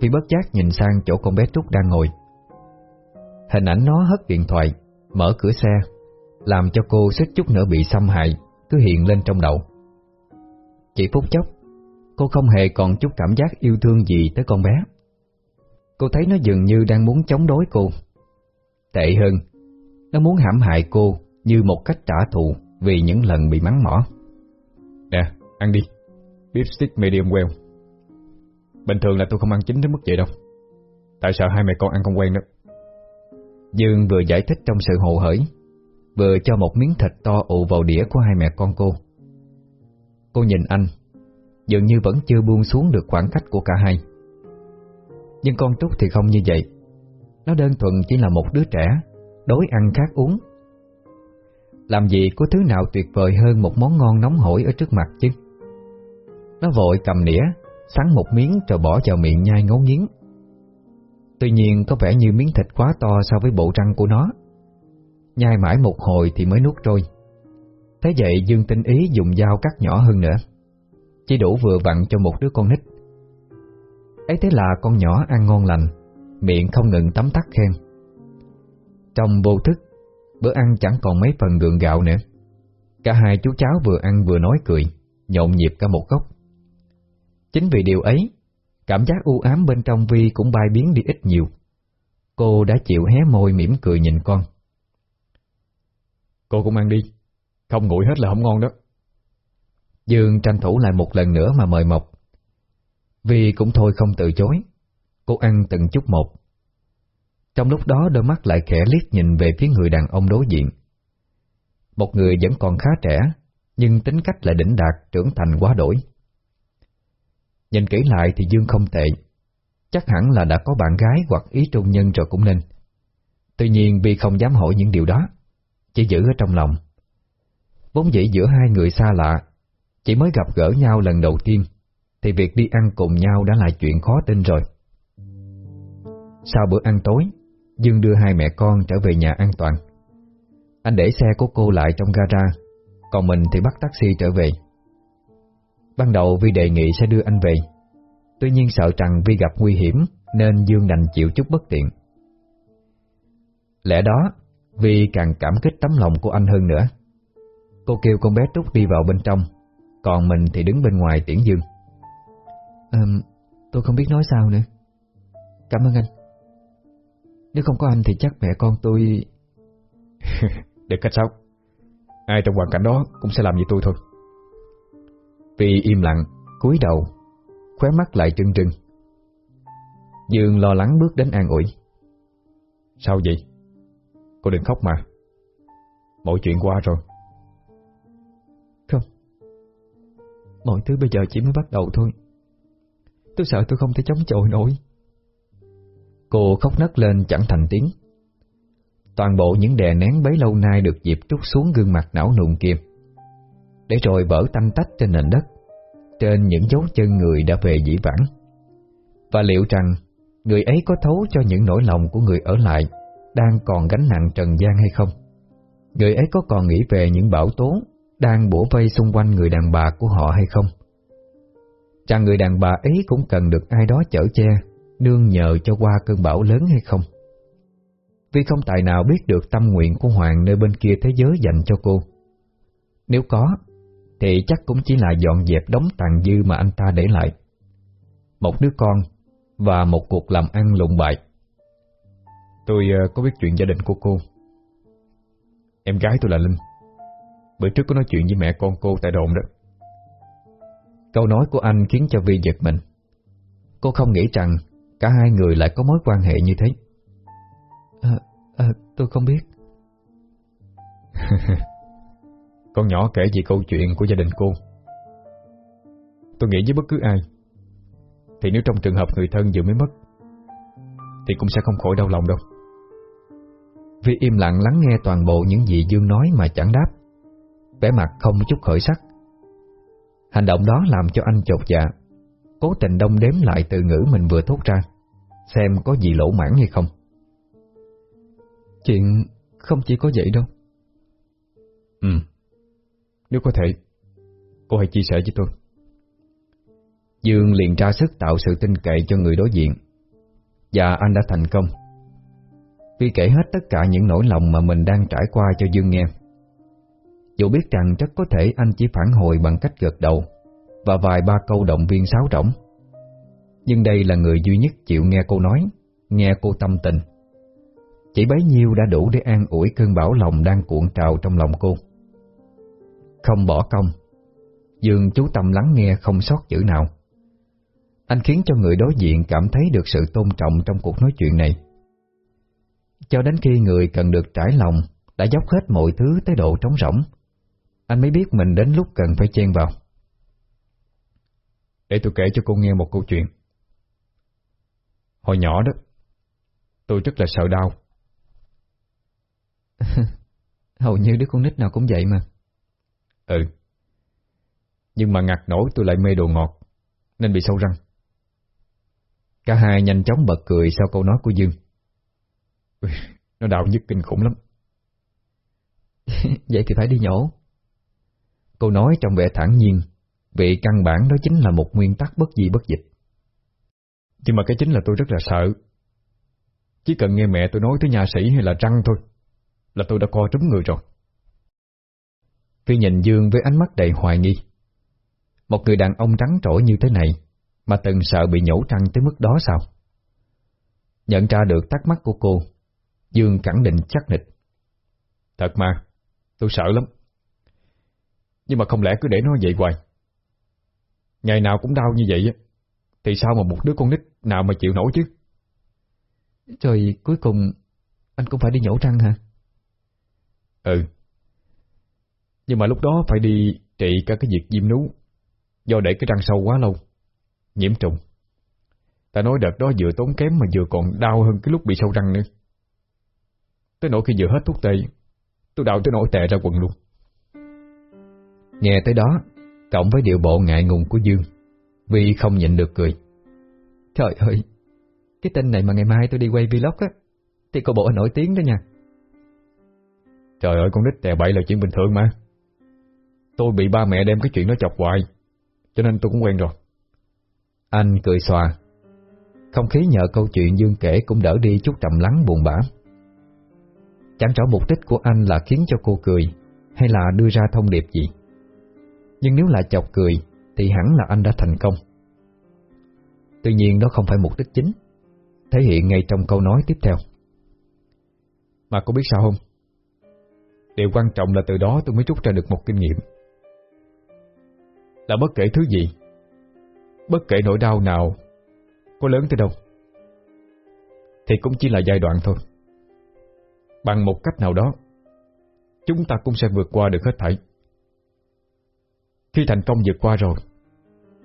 Phi bất giác nhìn sang chỗ con bé Trúc đang ngồi. Hình ảnh nó hất điện thoại, mở cửa xe, làm cho cô suýt chút nữa bị xâm hại, cứ hiện lên trong đầu. Chỉ phút chốc, Cô không hề còn chút cảm giác yêu thương gì tới con bé. Cô thấy nó dường như đang muốn chống đối cô. Tệ hơn Nó muốn hãm hại cô Như một cách trả thù Vì những lần bị mắng mỏ. Nè, ăn đi. Beef stick medium well. Bình thường là tôi không ăn chính đến mức vậy đâu. Tại sao hai mẹ con ăn không quen đó Dương vừa giải thích trong sự hồ hởi Vừa cho một miếng thịt to ụ vào đĩa của hai mẹ con cô. Cô nhìn anh Dường như vẫn chưa buông xuống được khoảng cách của cả hai. Nhưng con Trúc thì không như vậy. Nó đơn thuần chỉ là một đứa trẻ Đối ăn khác uống. Làm gì có thứ nào tuyệt vời hơn Một món ngon nóng hổi ở trước mặt chứ? Nó vội cầm nĩa, Sắn một miếng rồi bỏ vào miệng nhai ngấu nghiến. Tuy nhiên có vẻ như miếng thịt quá to so với bộ răng của nó. Nhai mãi một hồi thì mới nuốt trôi. Thế vậy Dương tinh ý dùng dao cắt nhỏ hơn nữa. Chỉ đủ vừa vặn cho một đứa con nít. Ấy thế là con nhỏ ăn ngon lành, Miệng không ngừng tắm tắt khen. Trong vô thức, Bữa ăn chẳng còn mấy phần gượng gạo nữa. Cả hai chú cháu vừa ăn vừa nói cười, Nhộn nhịp cả một góc. Chính vì điều ấy, Cảm giác u ám bên trong Vi cũng bay biến đi ít nhiều. Cô đã chịu hé môi mỉm cười nhìn con. Cô cũng ăn đi. Không nguội hết là không ngon đó. Dương tranh thủ lại một lần nữa mà mời Mộc. Vì cũng thôi không từ chối, Cô ăn từng chút một. Trong lúc đó đôi mắt lại khẽ liếc nhìn về phía người đàn ông đối diện. Một người vẫn còn khá trẻ, Nhưng tính cách lại đỉnh đạt, trưởng thành quá đổi. Nhìn kỹ lại thì Dương không tệ. Chắc hẳn là đã có bạn gái hoặc ý trung nhân rồi cũng nên. Tuy nhiên vì không dám hỏi những điều đó, Chỉ giữ ở trong lòng. Vốn dĩ giữa hai người xa lạ chỉ mới gặp gỡ nhau lần đầu tiên, Thì việc đi ăn cùng nhau đã là chuyện khó tin rồi. Sau bữa ăn tối, Dương đưa hai mẹ con trở về nhà an toàn. Anh để xe của cô lại trong gara, Còn mình thì bắt taxi trở về. Ban đầu Vi đề nghị sẽ đưa anh về. Tuy nhiên sợ rằng Vi gặp nguy hiểm Nên Dương đành chịu chút bất tiện. Lẽ đó, Vi càng cảm kích tấm lòng của anh hơn nữa. Cô kêu con bé Trúc đi vào bên trong. Còn mình thì đứng bên ngoài tiễn Dương à, Tôi không biết nói sao nữa Cảm ơn anh Nếu không có anh thì chắc mẹ con tôi Được cách sao Ai trong hoàn cảnh đó cũng sẽ làm như tôi thôi vì im lặng, cúi đầu, khóe mắt lại trưng trưng. Dương lo lắng bước đến an ủi. Sao vậy? Cô đừng khóc mà. Mọi chuyện qua rồi. Mọi thứ bây giờ chỉ mới bắt đầu thôi. Tôi sợ tôi không thể chống chọi nổi. Cô khóc nấc lên chẳng thành tiếng. Toàn bộ những đè nén bấy lâu nay được dịp trút xuống gương mặt não nùng kia để rồi vỡ tanh tách trên nền đất, trên những dấu chân người đã về dĩ vãng. Và liệu rằng người ấy có thấu cho những nỗi lòng của người ở lại đang còn gánh nặng trần gian hay không? Người ấy có còn nghĩ về những bão tố đang bổ vây xung quanh người đàn bà của họ hay không? Chàng người đàn bà ấy cũng cần được ai đó chở che, nương nhờ cho qua cơn bão lớn hay không? Vì không tài nào biết được tâm nguyện của Hoàng nơi bên kia thế giới dành cho cô. Nếu có, thì chắc cũng chỉ là dọn dẹp đống tàn dư mà anh ta để lại. Một đứa con và một cuộc làm ăn lụng bại. Tôi ờ, có biết chuyện gia đình của cô. Em gái tôi là Linh. Bữa trước có nói chuyện với mẹ con cô tại đồn đó. Câu nói của anh khiến cho Vi giật mình. Cô không nghĩ rằng cả hai người lại có mối quan hệ như thế. À, à, tôi không biết. Con nhỏ kể về câu chuyện của gia đình cô Tôi nghĩ với bất cứ ai Thì nếu trong trường hợp người thân vừa mới mất Thì cũng sẽ không khỏi đau lòng đâu Vì im lặng lắng nghe toàn bộ những gì Dương nói mà chẳng đáp vẻ mặt không chút khởi sắc Hành động đó làm cho anh chột dạ Cố tình đông đếm lại từ ngữ mình vừa thốt ra Xem có gì lỗ mãn hay không Chuyện không chỉ có vậy đâu Ừ nếu có thể, cô hãy chia sẻ với tôi. Dương liền ra sức tạo sự tin cậy cho người đối diện. Và anh đã thành công. Vi kể hết tất cả những nỗi lòng mà mình đang trải qua cho Dương nghe. Dù biết rằng rất có thể anh chỉ phản hồi bằng cách gật đầu, và vài ba câu động viên sáo rỗng. Nhưng đây là người duy nhất chịu nghe cô nói, nghe cô tâm tình. Chỉ bấy nhiêu đã đủ để an ủi cơn bão lòng đang cuộn trào trong lòng cô. Không bỏ công, Dương chú tâm lắng nghe không sót chữ nào. Anh khiến cho người đối diện cảm thấy được sự tôn trọng trong cuộc nói chuyện này. Cho đến khi người cần được trải lòng đã dốc hết mọi thứ tới độ trống rỗng, anh mới biết mình đến lúc cần phải chen vào. Để tôi kể cho cô nghe một câu chuyện. Hồi nhỏ đó, tôi rất là sợ đau. Hầu như đứa con nít nào cũng vậy mà. Ừ. Nhưng mà ngặt nổi tôi lại mê đồ ngọt, nên bị sâu răng. Cả hai nhanh chóng bật cười sau câu nói của Dương. Nó đau nhức kinh khủng lắm. vậy thì phải đi nhổ. Cô nói trong vẻ thản nhiên, vì căn bản đó chính là một nguyên tắc bất di bất dịch. Nhưng mà cái chính là tôi rất là sợ. Chỉ cần nghe mẹ tôi nói tới nhà sĩ hay là răng thôi, là tôi đã co trúng người rồi. Phi nhìn Dương với ánh mắt đầy hoài nghi. Một người đàn ông trắng trỗi như thế này mà từng sợ bị nhổ răng tới mức đó sao? Nhận ra được thắc mắc của cô, Dương khẳng định chắc nịch. Thật mà, tôi sợ lắm. Nhưng mà không lẽ cứ để nó vậy hoài? Ngày nào cũng đau như vậy Thì sao mà một đứa con nít nào mà chịu nổi chứ? Rồi cuối cùng Anh cũng phải đi nhổ răng hả? Ừ. Nhưng mà lúc đó phải đi trị cả cái việc diêm nú Do để cái răng sâu quá lâu Nhiễm trùng. Ta nói đợt đó vừa tốn kém mà vừa còn đau hơn cái lúc bị sâu răng nữa. Tới nỗi khi vừa hết thuốc tê Tôi đau tới nỗi tè ra quần luôn Nghe tới đó Cộng với điệu bộ ngại ngùng của Dương Vi không nhịn được cười. Trời ơi Cái tên này mà ngày mai tôi đi quay vlog á Thì cô bộ nổi tiếng đó nha. Trời ơi con nít tè bậy là chuyện bình thường mà. Tôi bị ba mẹ đem cái chuyện đó chọc hoài Cho nên tôi cũng quen rồi. Anh cười xòa. Không khí nhờ câu chuyện Dương kể cũng đỡ đi chút trầm lắng buồn bã. Chẳng rõ mục đích của anh là khiến cho cô cười Hay là đưa ra thông điệp gì nhưng nếu là chọc cười, Thì hẳn là anh đã thành công. Tuy nhiên đó không phải mục đích chính, Thể hiện ngay trong câu nói tiếp theo. Mà cô biết sao không? Điều quan trọng là từ đó tôi mới rút ra được một kinh nghiệm. Là bất kể thứ gì, Bất kể nỗi đau nào Có lớn tới đâu, Thì cũng chỉ là giai đoạn thôi. Bằng một cách nào đó, Chúng ta cũng sẽ vượt qua được hết thảy khi thành công vượt qua rồi,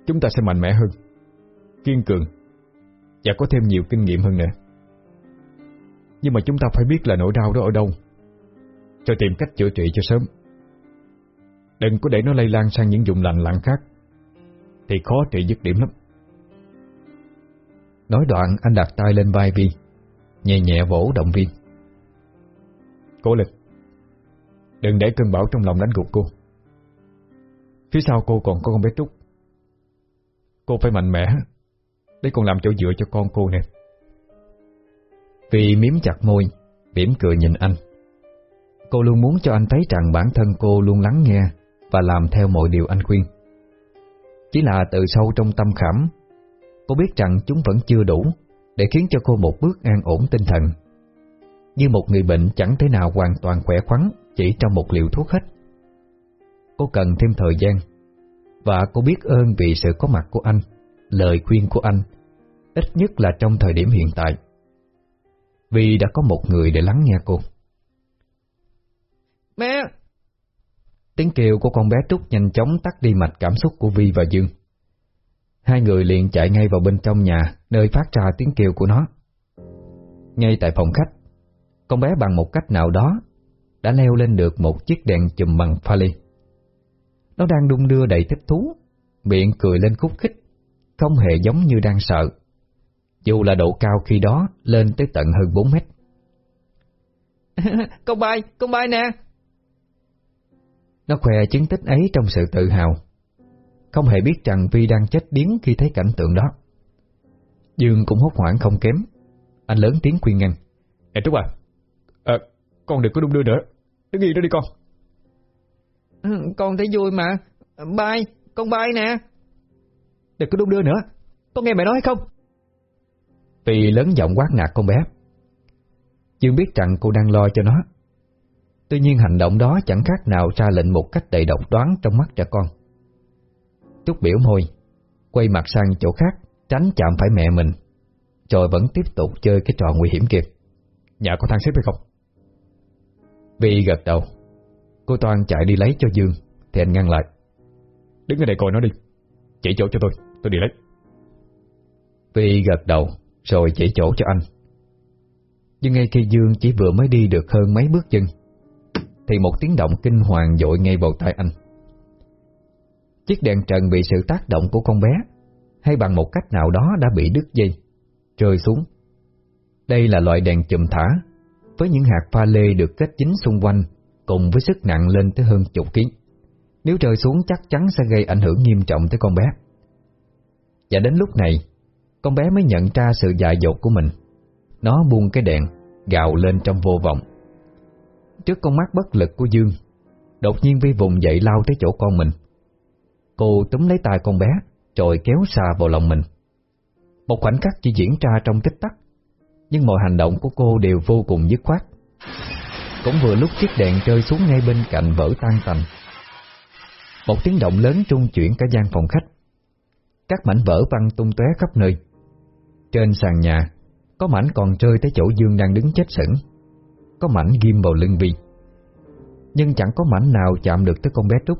Chúng ta sẽ mạnh mẽ hơn, Kiên cường Và có thêm nhiều kinh nghiệm hơn nữa. Nhưng mà chúng ta phải biết là nỗi đau đó ở đâu, Cho tìm cách chữa trị cho sớm. Đừng có để nó lây lan sang những vùng lành lặng khác, Thì khó trị dứt điểm lắm. Nói đoạn, anh đặt tay lên vai Vi, Nhẹ nhẹ vỗ động viên. Cố lực Đừng để cơn bão trong lòng đánh gục cô. Phía sau cô còn có con bé Trúc Cô phải mạnh mẽ Để còn làm chỗ dựa cho con cô nè. Vì miếm chặt môi, mỉm cười nhìn anh. Cô luôn muốn cho anh thấy rằng bản thân cô luôn lắng nghe Và làm theo mọi điều anh khuyên. Chỉ là từ sâu trong tâm khảm, Cô biết rằng chúng vẫn chưa đủ Để khiến cho cô một bước an ổn tinh thần. Như một người bệnh chẳng thể nào hoàn toàn khỏe khoắn Chỉ trong một liều thuốc hết. Cô cần thêm thời gian. Và cô biết ơn vì sự có mặt của anh Lời khuyên của anh Ít nhất là trong thời điểm hiện tại. Vì đã có một người để lắng nghe cô. Mẹ! Tiếng kêu của con bé Trúc nhanh chóng tắt đi mạch cảm xúc của Vi và Dương. Hai người liền chạy ngay vào bên trong nhà Nơi phát ra tiếng kêu của nó. Ngay tại phòng khách Con bé bằng một cách nào đó Đã leo lên được một chiếc đèn chùm bằng pha ly nó đang đung đưa đầy thích thú, miệng cười lên khúc khích, không hề giống như đang sợ. Dù là độ cao khi đó lên tới tận hơn 4 mét. con bay, con bay nè! Nó khoe chứng tích ấy trong sự tự hào, không hề biết rằng Vi đang chết điếng khi thấy cảnh tượng đó. Dương cũng hốt hoảng không kém, anh lớn tiếng khuyên ngăn. Nè Trúc à, à, con đừng có đung đưa nữa, đứng yên đó đi con. Ừ, con thấy vui mà. Bay, con bay nè. Đừng có đung đưa nữa. Có nghe mẹ nói hay không? Vì lớn giọng quát nạt con bé. Dương biết rằng cô đang lo cho nó. Tuy nhiên hành động đó chẳng khác nào ra lệnh một cách đầy độc đoán trong mắt trẻ con. Túc biểu môi Quay mặt sang chỗ khác Tránh chạm phải mẹ mình. Rồi vẫn tiếp tục chơi cái trò nguy hiểm kia. Nhà có thang xếp hay không? Vi gật đầu. Cô Toan chạy đi lấy cho Dương Thì anh ngăn lại. Đứng ở đây coi nó đi Chỉ chỗ cho tôi, tôi đi lấy. Vi gật đầu Rồi chỉ chỗ cho anh. Nhưng ngay khi Dương chỉ vừa mới đi được hơn mấy bước chân Thì một tiếng động kinh hoàng dội ngay vào tai anh. Chiếc đèn trần bị sự tác động của con bé Hay bằng một cách nào đó đã bị đứt dây Rơi xuống. Đây là loại đèn chùm thả Với những hạt pha lê được kết dính xung quanh Cùng với sức nặng lên tới hơn chục ký. Nếu rơi xuống chắc chắn sẽ gây ảnh hưởng nghiêm trọng tới con bé. Và đến lúc này, Con bé mới nhận ra sự dại dột của mình. Nó buông cái đèn, Gào lên trong vô vọng. Trước con mắt bất lực của Dương, Đột nhiên Vi vùng dậy lao tới chỗ con mình. Cô túm lấy tay con bé, Rồi kéo xa vào lòng mình. Một khoảnh khắc chỉ diễn ra trong tích tắc, Nhưng mọi hành động của cô đều vô cùng dứt khoát. Cũng vừa lúc chiếc đèn rơi xuống ngay bên cạnh vỡ tan tành. Một tiếng động lớn trung chuyển cả gian phòng khách. Các mảnh vỡ văng tung tóe khắp nơi. Trên sàn nhà, Có mảnh còn rơi tới chỗ Dương đang đứng chết sững. Có mảnh ghim vào lưng Vi. Nhưng chẳng có mảnh nào chạm được tới con bé Trúc.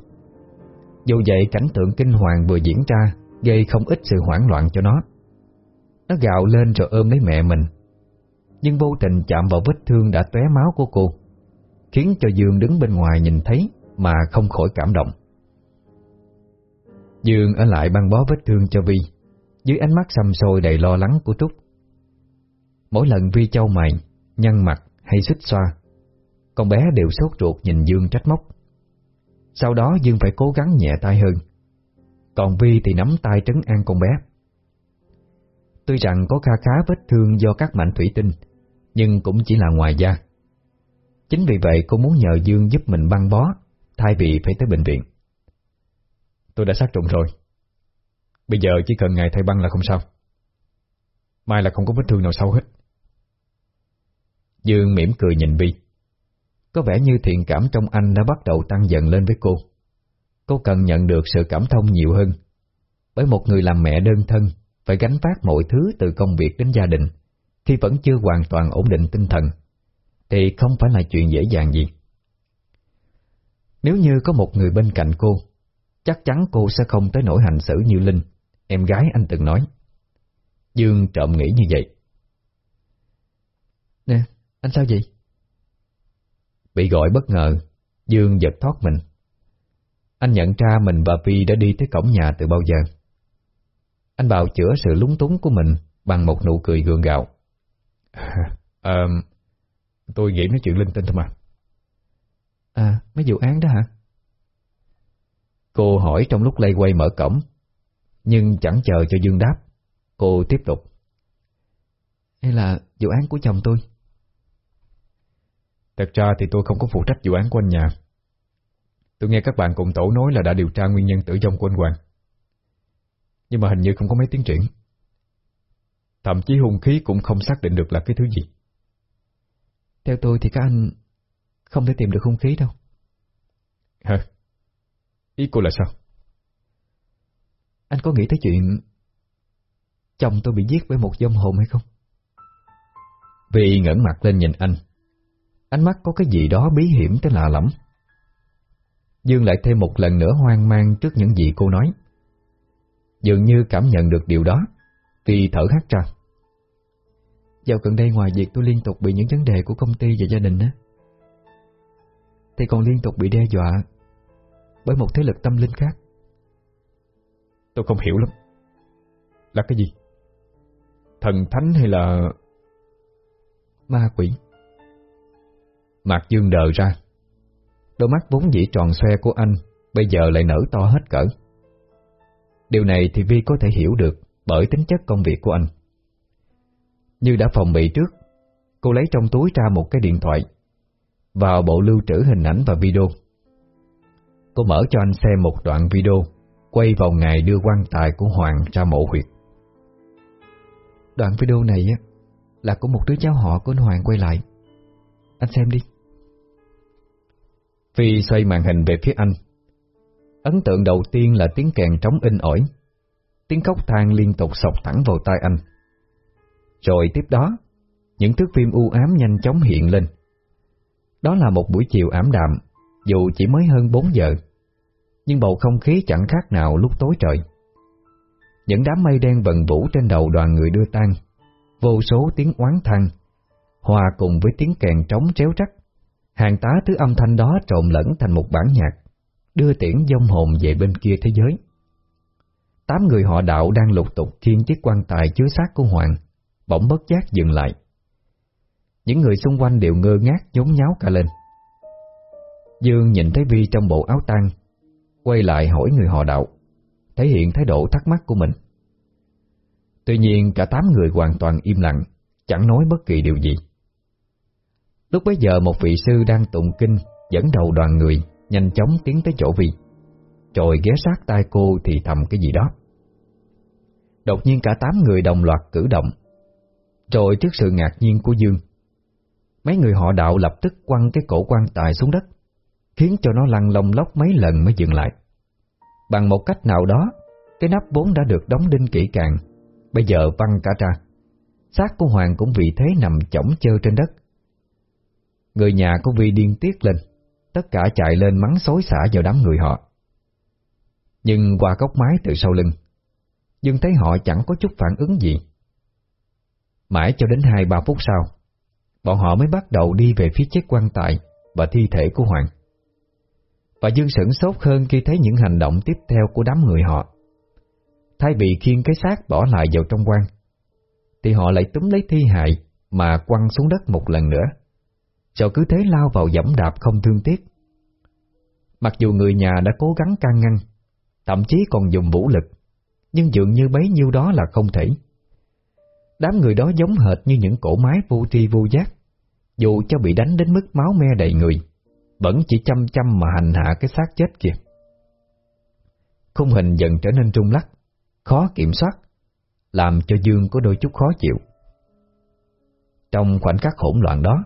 Dù vậy, cảnh tượng kinh hoàng vừa diễn ra, Gây không ít sự hoảng loạn cho nó. Nó gào lên rồi ôm lấy mẹ mình. Nhưng vô tình chạm vào vết thương đã tóe máu của cô. Khiến cho Dương đứng bên ngoài nhìn thấy Mà không khỏi cảm động. Dương ở lại băng bó vết thương cho Vi, Dưới ánh mắt xăm sôi đầy lo lắng của Trúc Mỗi lần Vi châu mày, Nhăn mặt hay xích xoa, Con bé đều sốt ruột nhìn Dương trách móc. Sau đó Dương phải cố gắng nhẹ tay hơn, Còn Vi thì nắm tay trấn an con bé. Tuy rằng có kha khá vết thương do các mảnh thủy tinh, Nhưng cũng chỉ là ngoài da. Chính vì vậy cô muốn nhờ Dương giúp mình băng bó Thay vì phải tới bệnh viện. Tôi đã sát trùng rồi. Bây giờ chỉ cần ngày thay băng là không sao. Mai là không có vết thương nào sâu hết. Dương mỉm cười nhìn Vi. Có vẻ như thiện cảm trong anh đã bắt đầu tăng dần lên với cô. Cô cần nhận được sự cảm thông nhiều hơn. Bởi một người làm mẹ đơn thân phải gánh vác mọi thứ từ công việc đến gia đình, khi vẫn chưa hoàn toàn ổn định tinh thần, thì không phải là chuyện dễ dàng gì. Nếu như có một người bên cạnh cô, chắc chắn cô sẽ không tới nỗi hành xử như Linh, em gái anh từng nói. Dương trộm nghĩ như vậy. Nè, anh sao vậy? Bị gọi bất ngờ, Dương giật thoát mình. Anh nhận ra mình và Vi đã đi tới cổng nhà từ bao giờ. Anh bào chữa sự lúng túng của mình bằng một nụ cười gượng gạo. À, tôi nghĩ nói chuyện linh tinh thôi mà. À, mấy vụ án đó hả? Cô hỏi trong lúc lây quay mở cổng, nhưng chẳng chờ cho Dương đáp. Cô tiếp tục. Hay là vụ án của chồng tôi? Thật ra thì tôi không có phụ trách vụ án của anh nhà. Tôi nghe các bạn cùng tổ nói là đã điều tra nguyên nhân tử vong của anh Hoàng. Nhưng mà hình như không có mấy tiến triển. Thậm chí hung khí cũng không xác định được là cái thứ gì. Theo tôi thì các anh không thể tìm được hung khí đâu. Hả? Ý cô là sao? Anh có nghĩ tới chuyện chồng tôi bị giết bởi một dông hồn hay không? Vì ngẩng mặt lên nhìn anh, Ánh mắt có cái gì đó bí hiểm tới lạ lắm. Dương lại thêm một lần nữa hoang mang trước những gì cô nói. Dường như cảm nhận được điều đó, vì thở hắt ra. Dạo gần đây ngoài việc tôi liên tục bị những vấn đề của công ty và gia đình á, thì còn liên tục bị đe dọa bởi một thế lực tâm linh khác. Tôi không hiểu lắm. Là cái gì? Thần thánh hay là... Ma quỷ? Mặt Dương đờ ra. Đôi mắt vốn dĩ tròn xoe của anh bây giờ lại nở to hết cỡ. Điều này thì Vi có thể hiểu được bởi tính chất công việc của anh. Như đã phòng bị trước, cô lấy trong túi ra một cái điện thoại, vào bộ lưu trữ hình ảnh và video. Cô mở cho anh xem một đoạn video Quay vào ngày đưa quan tài của Hoàng ra mộ huyệt. Đoạn video này á là của một đứa cháu họ của anh Hoàng quay lại. Anh xem đi. Phi xoay màn hình về phía anh. Ấn tượng đầu tiên là tiếng kèn trống in ỏi. Tiếng khóc than liên tục sọc thẳng vào tai anh. Rồi tiếp đó, Những thước phim u ám nhanh chóng hiện lên. Đó là một buổi chiều ảm đạm, Dù chỉ mới hơn 4 giờ, Nhưng bầu không khí chẳng khác nào lúc tối trời. Những đám mây đen vần vũ trên đầu đoàn người đưa tang, Vô số tiếng oán than Hòa cùng với tiếng kèn trống tréo trắc. Hàng tá thứ âm thanh đó trộn lẫn thành một bản nhạc, Đưa tiễn dông hồn về bên kia thế giới. Tám người họ đạo đang lục tục khiêng chiếc quan tài chứa xác của Hoàng. Bỗng bất giác dừng lại. Những người xung quanh đều ngơ ngác nhốn nháo cả lên. Dương nhìn thấy Vi trong bộ áo tang, Quay lại hỏi người họ đạo, Thể hiện thái độ thắc mắc của mình. Tuy nhiên, cả tám người hoàn toàn im lặng, Chẳng nói bất kỳ điều gì. Lúc bấy giờ, một vị sư đang tụng kinh, Dẫn đầu đoàn người, Nhanh chóng tiến tới chỗ Vi. Rồi ghé sát tai cô thì thầm cái gì đó. Đột nhiên cả tám người đồng loạt cử động rồi trước sự ngạc nhiên của Dương. Mấy người họ đạo lập tức quăng cái cổ quan tài xuống đất, Khiến cho nó lăn lông lóc mấy lần mới dừng lại. Bằng một cách nào đó, Cái nắp vốn đã được đóng đinh kỹ càng, Bây giờ văng cả ra. Xác của Hoàng cũng vì thế nằm chỏng chơ trên đất. Người nhà của Vi điên tiết lên, Tất cả chạy lên mắng xối xả vào đám người họ. Nhưng qua góc mái từ sau lưng, Dương thấy họ chẳng có chút phản ứng gì. Mãi cho đến hai ba phút sau Bọn họ mới bắt đầu đi về phía chiếc quan tài Và thi thể của Hoàng Và Dương sửng sốt hơn khi thấy những hành động tiếp theo của đám người họ Thay vì khiêng cái xác bỏ lại vào trong quan Thì họ lại túm lấy thi hại Mà quăng xuống đất một lần nữa rồi cứ thế lao vào dẫm đạp không thương tiếc. Mặc dù người nhà đã cố gắng can ngăn, thậm chí còn dùng vũ lực, nhưng dường như bấy nhiêu đó là không thể. Đám người đó giống hệt như những cổ máy vô tri vô giác, dù cho bị đánh đến mức máu me đầy người, vẫn chỉ chăm chăm mà hành hạ cái xác chết kìa. Khung hình dần trở nên rung lắc, khó kiểm soát, làm cho Dương có đôi chút khó chịu. Trong khoảnh khắc hỗn loạn đó,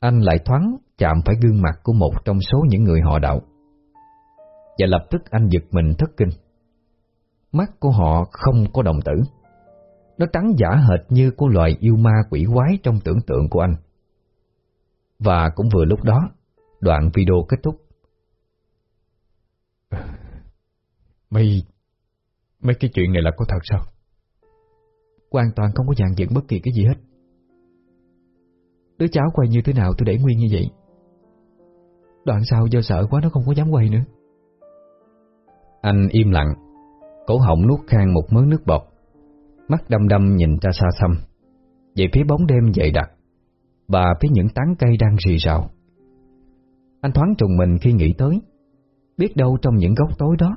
anh lại thoáng chạm phải gương mặt của một trong số những người họ đạo. Và lập tức anh giật mình thất kinh. Mắt của họ không có đồng tử. Nó trắng giả hệt như của loài yêu ma quỷ quái trong tưởng tượng của anh. Và cũng vừa lúc đó, đoạn video kết thúc. Mấy... mấy cái chuyện này là có thật sao? Hoàn toàn không có dàn dựng bất kỳ cái gì hết. Đứa cháu quay như thế nào tôi để nguyên như vậy Đoạn sau do sợ quá nó không có dám quay nữa Anh im lặng Cổ họng nuốt khang một mớ nước bọt Mắt đăm đăm nhìn ra xa xăm Về phía bóng đêm dày đặc Và phía những tán cây đang rì rào Anh thoáng trùng mình khi nghĩ tới, Biết đâu trong những góc tối đó,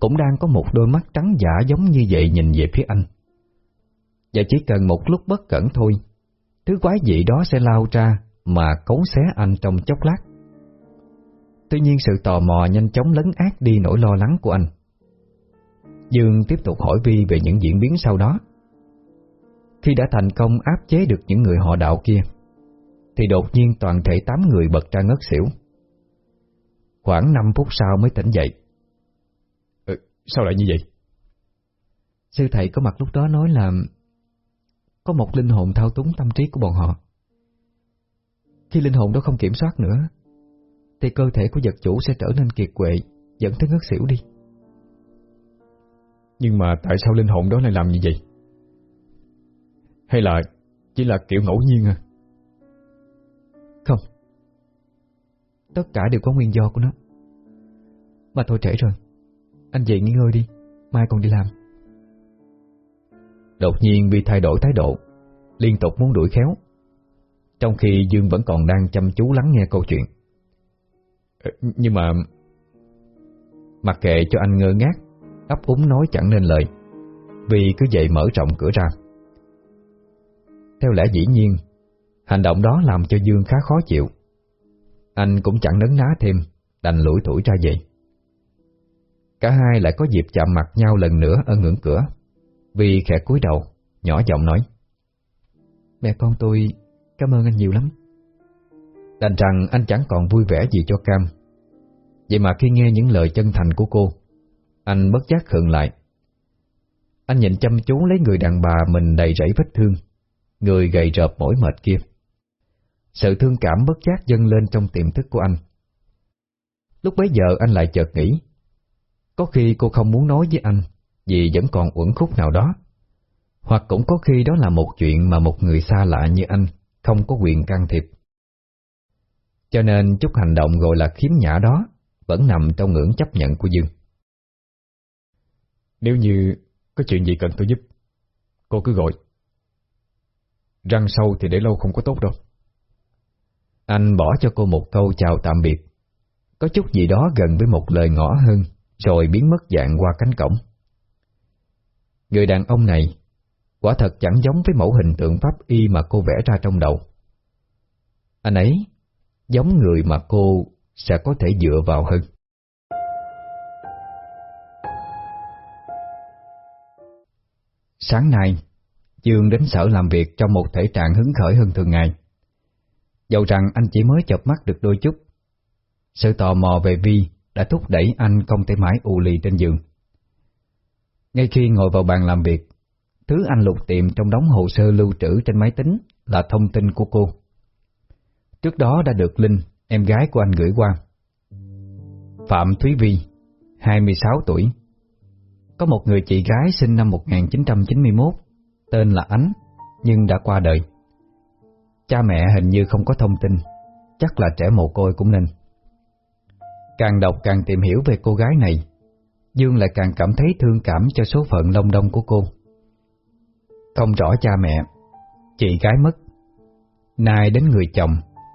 Cũng đang có một đôi mắt trắng giả giống như vậy nhìn về phía anh Và chỉ cần một lúc bất cẩn thôi, Thứ quái dị đó sẽ lao ra mà cấu xé anh trong chốc lát. Tuy nhiên sự tò mò nhanh chóng lấn át đi nỗi lo lắng của anh. Dương tiếp tục hỏi Vi về những diễn biến sau đó. Khi đã thành công áp chế được những người họ đạo kia, thì đột nhiên toàn thể tám người bật ra ngất xỉu. Khoảng 5 phút sau mới tỉnh dậy. Ừ, sao lại như vậy? Sư thầy có mặt lúc đó nói là có một linh hồn thao túng tâm trí của bọn họ. Khi linh hồn đó không kiểm soát nữa, thì cơ thể của vật chủ sẽ trở nên kiệt quệ, dẫn tới ngất xỉu đi. Nhưng mà tại sao linh hồn đó lại làm như vậy? Hay là chỉ là kiểu ngẫu nhiên à? Không. Tất cả đều có nguyên do của nó. Mà thôi trễ rồi. Anh về nghỉ ngơi đi, mai còn đi làm. Đột nhiên bị thay đổi thái độ Liên tục muốn đuổi khéo Trong khi Dương vẫn còn đang chăm chú lắng nghe câu chuyện ờ, Nhưng mà Mặc kệ cho anh ngơ ngác ấp úng nói chẳng nên lời Vì cứ vậy mở rộng cửa ra Theo lẽ dĩ nhiên Hành động đó làm cho Dương khá khó chịu Anh cũng chẳng nấn ná thêm Đành lủi thủi ra vậy Cả hai lại có dịp chạm mặt nhau lần nữa ở ngưỡng cửa. Vì khẽ cúi đầu, nhỏ giọng nói. Mẹ con tôi cảm ơn anh nhiều lắm. Đành rằng anh chẳng còn vui vẻ gì cho Cam. Vậy mà khi nghe những lời chân thành của cô, anh bất giác khựng lại. Anh nhìn chăm chú lấy người đàn bà mình đầy rẫy vết thương, người gầy rợp mỏi mệt kia. Sự thương cảm bất giác dâng lên trong tiềm thức của anh. Lúc bấy giờ anh lại chợt nghĩ, có khi cô không muốn nói với anh vì vẫn còn uẩn khúc nào đó. Hoặc cũng có khi đó là một chuyện mà một người xa lạ như anh không có quyền can thiệp. Cho nên chút hành động gọi là khiếm nhã đó vẫn nằm trong ngưỡng chấp nhận của Dương. Nếu như có chuyện gì cần tôi giúp, cô cứ gọi. Răng sâu thì để lâu không có tốt đâu. Anh bỏ cho cô một câu chào tạm biệt, có chút gì đó gần với một lời ngỏ hơn, rồi biến mất dạng qua cánh cổng. Người đàn ông này quả thật chẳng giống với mẫu hình tượng pháp y mà cô vẽ ra trong đầu. Anh ấy giống người mà cô sẽ có thể dựa vào hơn. Sáng nay, Dương đến sở làm việc trong một thể trạng hứng khởi hơn thường ngày. Dẫu rằng anh chỉ mới chợp mắt được đôi chút, sự tò mò về Vi đã thúc đẩy anh không thể mãi ù lì trên giường. Ngay khi ngồi vào bàn làm việc, thứ anh lục tìm trong đống hồ sơ lưu trữ trên máy tính là thông tin của cô. Trước đó đã được Linh, em gái của anh gửi qua. Phạm Thúy Vi, 26 tuổi. Có một người chị gái sinh năm 1991, tên là Ánh, nhưng đã qua đời. Cha mẹ hình như không có thông tin, chắc là trẻ mồ côi cũng nên. Càng đọc càng tìm hiểu về cô gái này, Dương lại càng cảm thấy thương cảm cho số phận lông đông của cô. Không rõ cha mẹ, chị gái mất. Nay đến người chồng,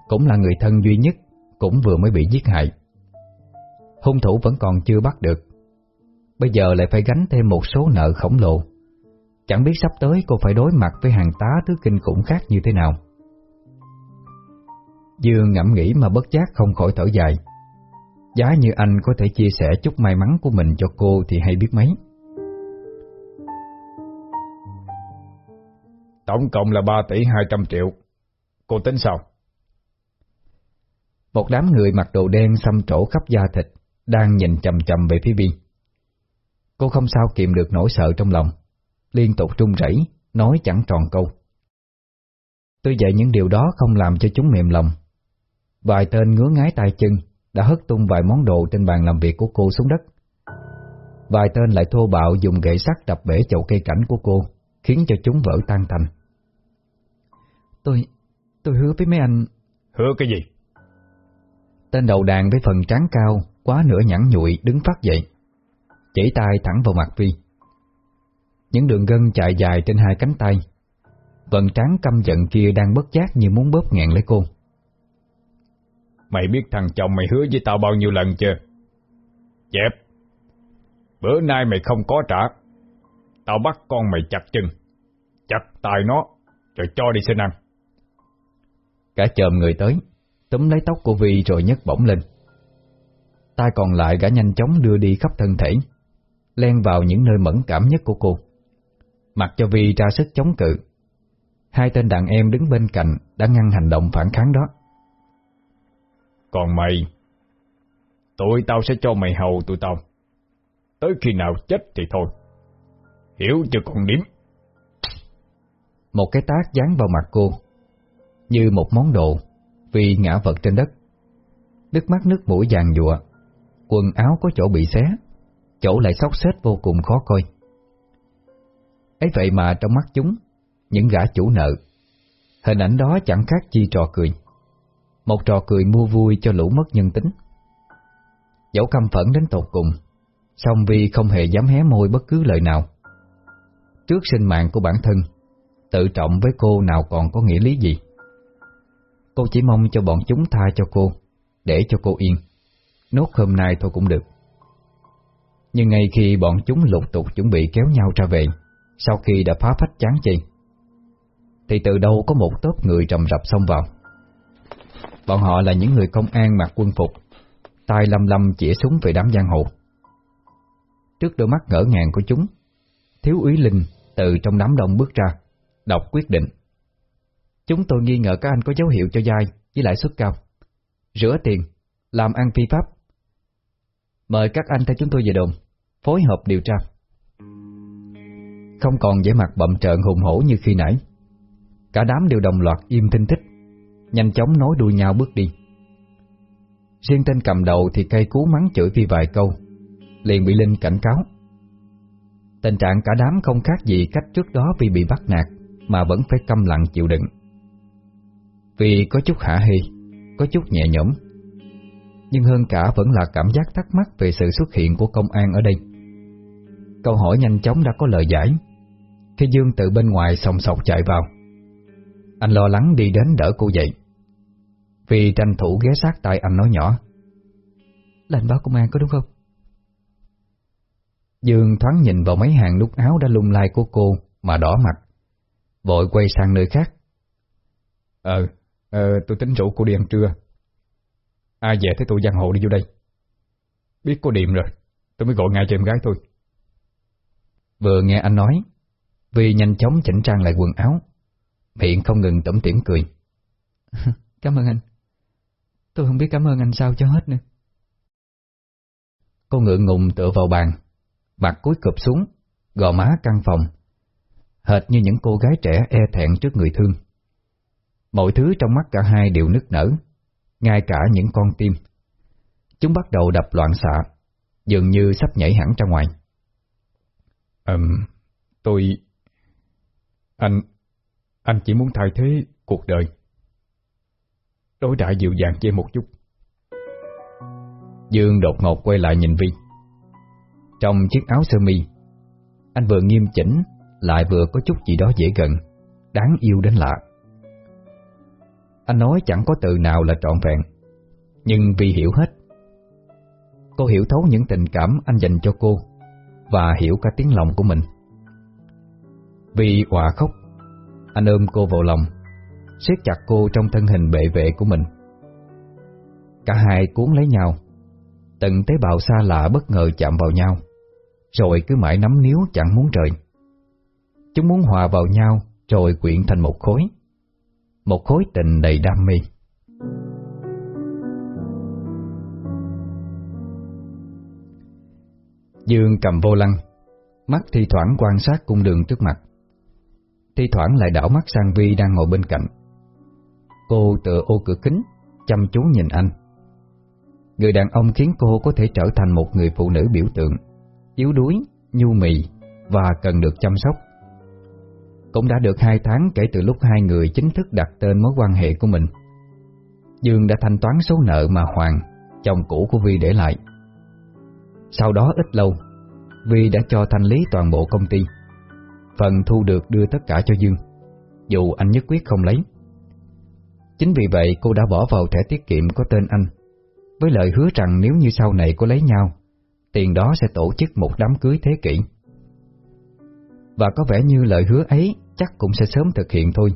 cũng là người thân duy nhất, cũng vừa mới bị giết hại. Hung thủ vẫn còn chưa bắt được. Bây giờ lại phải gánh thêm một số nợ khổng lồ. Chẳng biết sắp tới cô phải đối mặt với hàng tá thứ kinh khủng khác như thế nào. Dương ngẫm nghĩ mà bất giác không khỏi thở dài. Giá như anh có thể chia sẻ chút may mắn của mình cho cô thì hay biết mấy. Tổng cộng là 3 tỷ 200 triệu. Cô tính sao? Một đám người mặc đồ đen xăm trổ khắp da thịt đang nhìn chầm chầm về phía Vi. Cô không sao kiềm được nỗi sợ trong lòng, liên tục run rẩy, nói chẳng tròn câu. Tuy vậy những điều đó không làm cho chúng mềm lòng. Vài tên ngứa ngái tay chân đã hất tung vài món đồ trên bàn làm việc của cô xuống đất. Vài tên lại thô bạo dùng gậy sắt đập bể chậu cây cảnh của cô, khiến cho chúng vỡ tan tành. Tôi, tôi hứa với mấy anh... Hứa cái gì? Tên đầu đàn với phần trán cao, quá nửa nhẵn nhụi đứng phát dậy. Chỉ tay thẳng vào mặt Vi. Những đường gân chạy dài trên hai cánh tay. Vận trán căm giận kia đang bất giác như muốn bóp nghẹn lấy cô. Mày biết thằng chồng mày hứa với tao bao nhiêu lần chưa? Dẹp! Bữa nay mày không có trả. Tao bắt con mày chặt chân. Chặt tài nó, rồi cho đi xin ăn. Cả chồm người tới, túm lấy tóc của Vi rồi nhấc bổng lên. Tay còn lại gã nhanh chóng đưa đi khắp thân thể, len vào những nơi mẫn cảm nhất của cô. Mặc cho Vi ra sức chống cự. Hai tên đàn em đứng bên cạnh đã ngăn hành động phản kháng đó. Còn mày, tụi tao sẽ cho mày hầu tụi tao. Tới khi nào chết thì thôi. Hiểu chưa con điểm? Một cái tác dán vào mặt cô, như một món đồ, vì ngã vật trên đất. Nước mắt nước mũi vàng dụa, quần áo có chỗ bị xé, chỗ lại xóc xếp vô cùng khó coi. ấy vậy mà trong mắt chúng, những gã chủ nợ, hình ảnh đó chẳng khác chi trò cười. Một trò cười mua vui cho lũ mất nhân tính. Dẫu căm phẫn đến tột cùng, song Vi không hề dám hé môi bất cứ lời nào. Trước sinh mạng của bản thân, tự trọng với cô nào còn có nghĩa lý gì. Cô chỉ mong cho bọn chúng tha cho cô, để cho cô yên. Nốt hôm nay thôi cũng được. Nhưng ngay khi bọn chúng lục tục chuẩn bị kéo nhau ra về, sau khi đã phá phách chán chê, thì từ đâu có một tốp người rầm rập xông vào. Bọn họ là những người công an mặc quân phục, tay lầm lầm chĩa súng về đám giang hồ. trước đôi mắt ngỡ ngàng của chúng, Thiếu úy Linh từ trong đám đông bước ra, đọc quyết định. Chúng tôi nghi ngờ các anh có dấu hiệu cho dai với lãi suất cao. Rửa tiền, làm ăn phi pháp. Mời các anh theo chúng tôi về đồn, phối hợp điều tra. Không còn vẻ mặt bậm trợn hùng hổ như khi nãy. Cả đám đều đồng loạt im thinh thích, nhanh chóng nối đuôi nhau bước đi. Riêng tên cầm đầu thì cây cú mắng chửi Vi vài câu, liền bị Linh cảnh cáo. Tình trạng cả đám không khác gì cách trước đó vì bị bắt nạt mà vẫn phải câm lặng chịu đựng. Vì có chút hạ hê có chút nhẹ nhõm, nhưng hơn cả vẫn là cảm giác thắc mắc về sự xuất hiện của công an ở đây. Câu hỏi nhanh chóng đã có lời giải khi Dương từ bên ngoài sòng sọc chạy vào. Anh lo lắng đi đến đỡ cô dậy. Vì tranh thủ ghé sát tay anh nói nhỏ. Là anh báo công an có đúng không? Dương thoáng nhìn vào mấy hàng nút áo đã lung lai của cô mà đỏ mặt. Vội quay sang nơi khác. Ờ, ờ tôi tính rủ cô đi ăn trưa. Ai về thấy tôi giang hộ đi vô đây. Biết cô điềm rồi, tôi mới gọi ngay cho em gái tôi. Vừa nghe anh nói, vì nhanh chóng chỉnh trang lại quần áo, miệng không ngừng tẩm tiễn cười. cảm ơn anh. Tôi không biết cảm ơn anh sao cho hết nữa. Cô ngượng ngùng tựa vào bàn, mặt cúi cụp xuống, gò má căng phòng, hệt như những cô gái trẻ e thẹn trước người thương. Mọi thứ trong mắt cả hai đều nức nở, ngay cả những con tim. Chúng bắt đầu đập loạn xạ, dường như sắp nhảy hẳn ra ngoài. Ừm, tôi... Anh... Anh chỉ muốn thay thế cuộc đời. Đối đại dịu dàng với một chút. Dương đột ngột quay lại nhìn Vi. Trong chiếc áo sơ mi, anh vừa nghiêm chỉnh lại vừa có chút gì đó dễ gần, đáng yêu đến lạ. Anh nói chẳng có từ nào là trọn vẹn, nhưng Vi hiểu hết. Cô hiểu thấu những tình cảm anh dành cho cô và hiểu cả tiếng lòng của mình. Vì quả khóc, anh ôm cô vào lòng, siết chặt cô trong thân hình bệ vệ của mình. Cả hai cuốn lấy nhau, từng tế bào xa lạ bất ngờ chạm vào nhau, rồi cứ mãi nắm níu chẳng muốn rời. Chúng muốn hòa vào nhau rồi quyện thành một khối, một khối tình đầy đam mê. Dương cầm vô lăng, mắt thi thoảng quan sát cung đường trước mặt. Thi thoảng lại đảo mắt sang Vi đang ngồi bên cạnh. Cô tựa ô cửa kính, chăm chú nhìn anh. Người đàn ông khiến cô có thể trở thành một người phụ nữ biểu tượng, yếu đuối, nhu mì và cần được chăm sóc. Cũng đã được hai tháng kể từ lúc hai người chính thức đặt tên mối quan hệ của mình. Dương đã thanh toán số nợ mà Hoàng, chồng cũ của Vi để lại. Sau đó ít lâu, Vi đã cho thanh lý toàn bộ công ty. Phần thu được đưa tất cả cho Dương, dù anh nhất quyết không lấy. Chính vì vậy cô đã bỏ vào thẻ tiết kiệm có tên anh, với lời hứa rằng nếu như sau này cô lấy nhau, tiền đó sẽ tổ chức một đám cưới thế kỷ. Và có vẻ như lời hứa ấy chắc cũng sẽ sớm thực hiện thôi.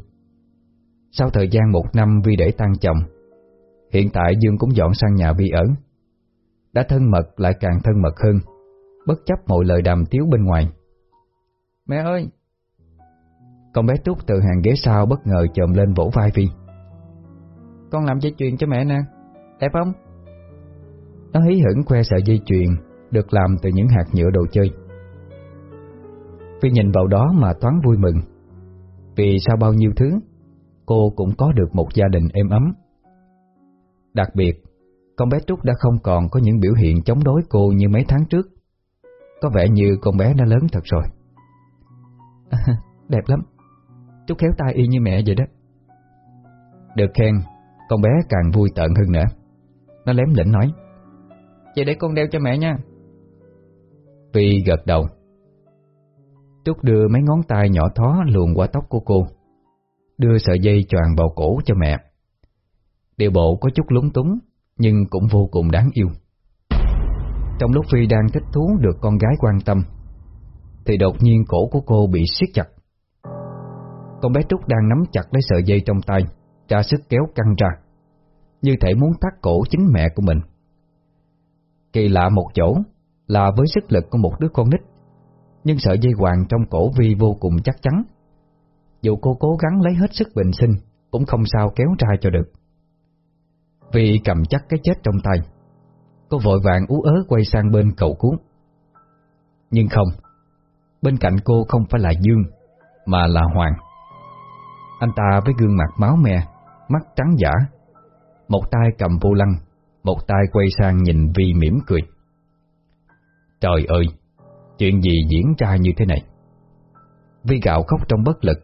Sau thời gian một năm Vi để tăng chồng, hiện tại Dương cũng dọn sang nhà Vi ở. Đã thân mật lại càng thân mật hơn, bất chấp mọi lời đàm tiếu bên ngoài. Mẹ ơi! Con bé Trúc từ hàng ghế sau bất ngờ chồm lên vỗ vai Vi. Con làm dây chuyền cho mẹ nè, đẹp không? Nó hí hửng khoe sợi dây chuyền được làm từ những hạt nhựa đồ chơi. Vi nhìn vào đó mà thoáng vui mừng, vì sau bao nhiêu thứ, cô cũng có được một gia đình êm ấm. Đặc biệt, con bé Trúc đã không còn có những biểu hiện chống đối cô như mấy tháng trước. Có vẻ như con bé đã lớn thật rồi. À, đẹp lắm, Trúc khéo tay y như mẹ vậy đó. Được khen, con bé càng vui tận hơn nữa. Nó lém lĩnh nói. Vậy để con đeo cho mẹ nha. vì gật đầu. Trúc đưa mấy ngón tay nhỏ thó luồn qua tóc của cô, đưa sợi dây choàng vào cổ cho mẹ. Điều bộ có chút lúng túng, nhưng cũng vô cùng đáng yêu. Trong lúc Phi đang thích thú được con gái quan tâm, thì đột nhiên cổ của cô bị siết chặt. Con bé Trúc đang nắm chặt lấy sợi dây trong tay, ra sức kéo căng ra, như thể muốn thắt cổ chính mẹ của mình. Kỳ lạ một chỗ là với sức lực của một đứa con nít, nhưng sợi dây hoàng trong cổ Vi vô cùng chắc chắn. Dù cô cố gắng lấy hết sức bình sinh, cũng không sao kéo ra cho được vì cầm chắc cái chết trong tay, cô vội vàng ú ớ quay sang bên cầu cứu. Nhưng không, bên cạnh cô không phải là Dương, mà là Hoàng. Anh ta với gương mặt máu me, mắt trắng giả, một tay cầm vô lăng, một tay quay sang nhìn Vi mỉm cười. Trời ơi, chuyện gì diễn ra như thế này? Vi gạo khóc trong bất lực,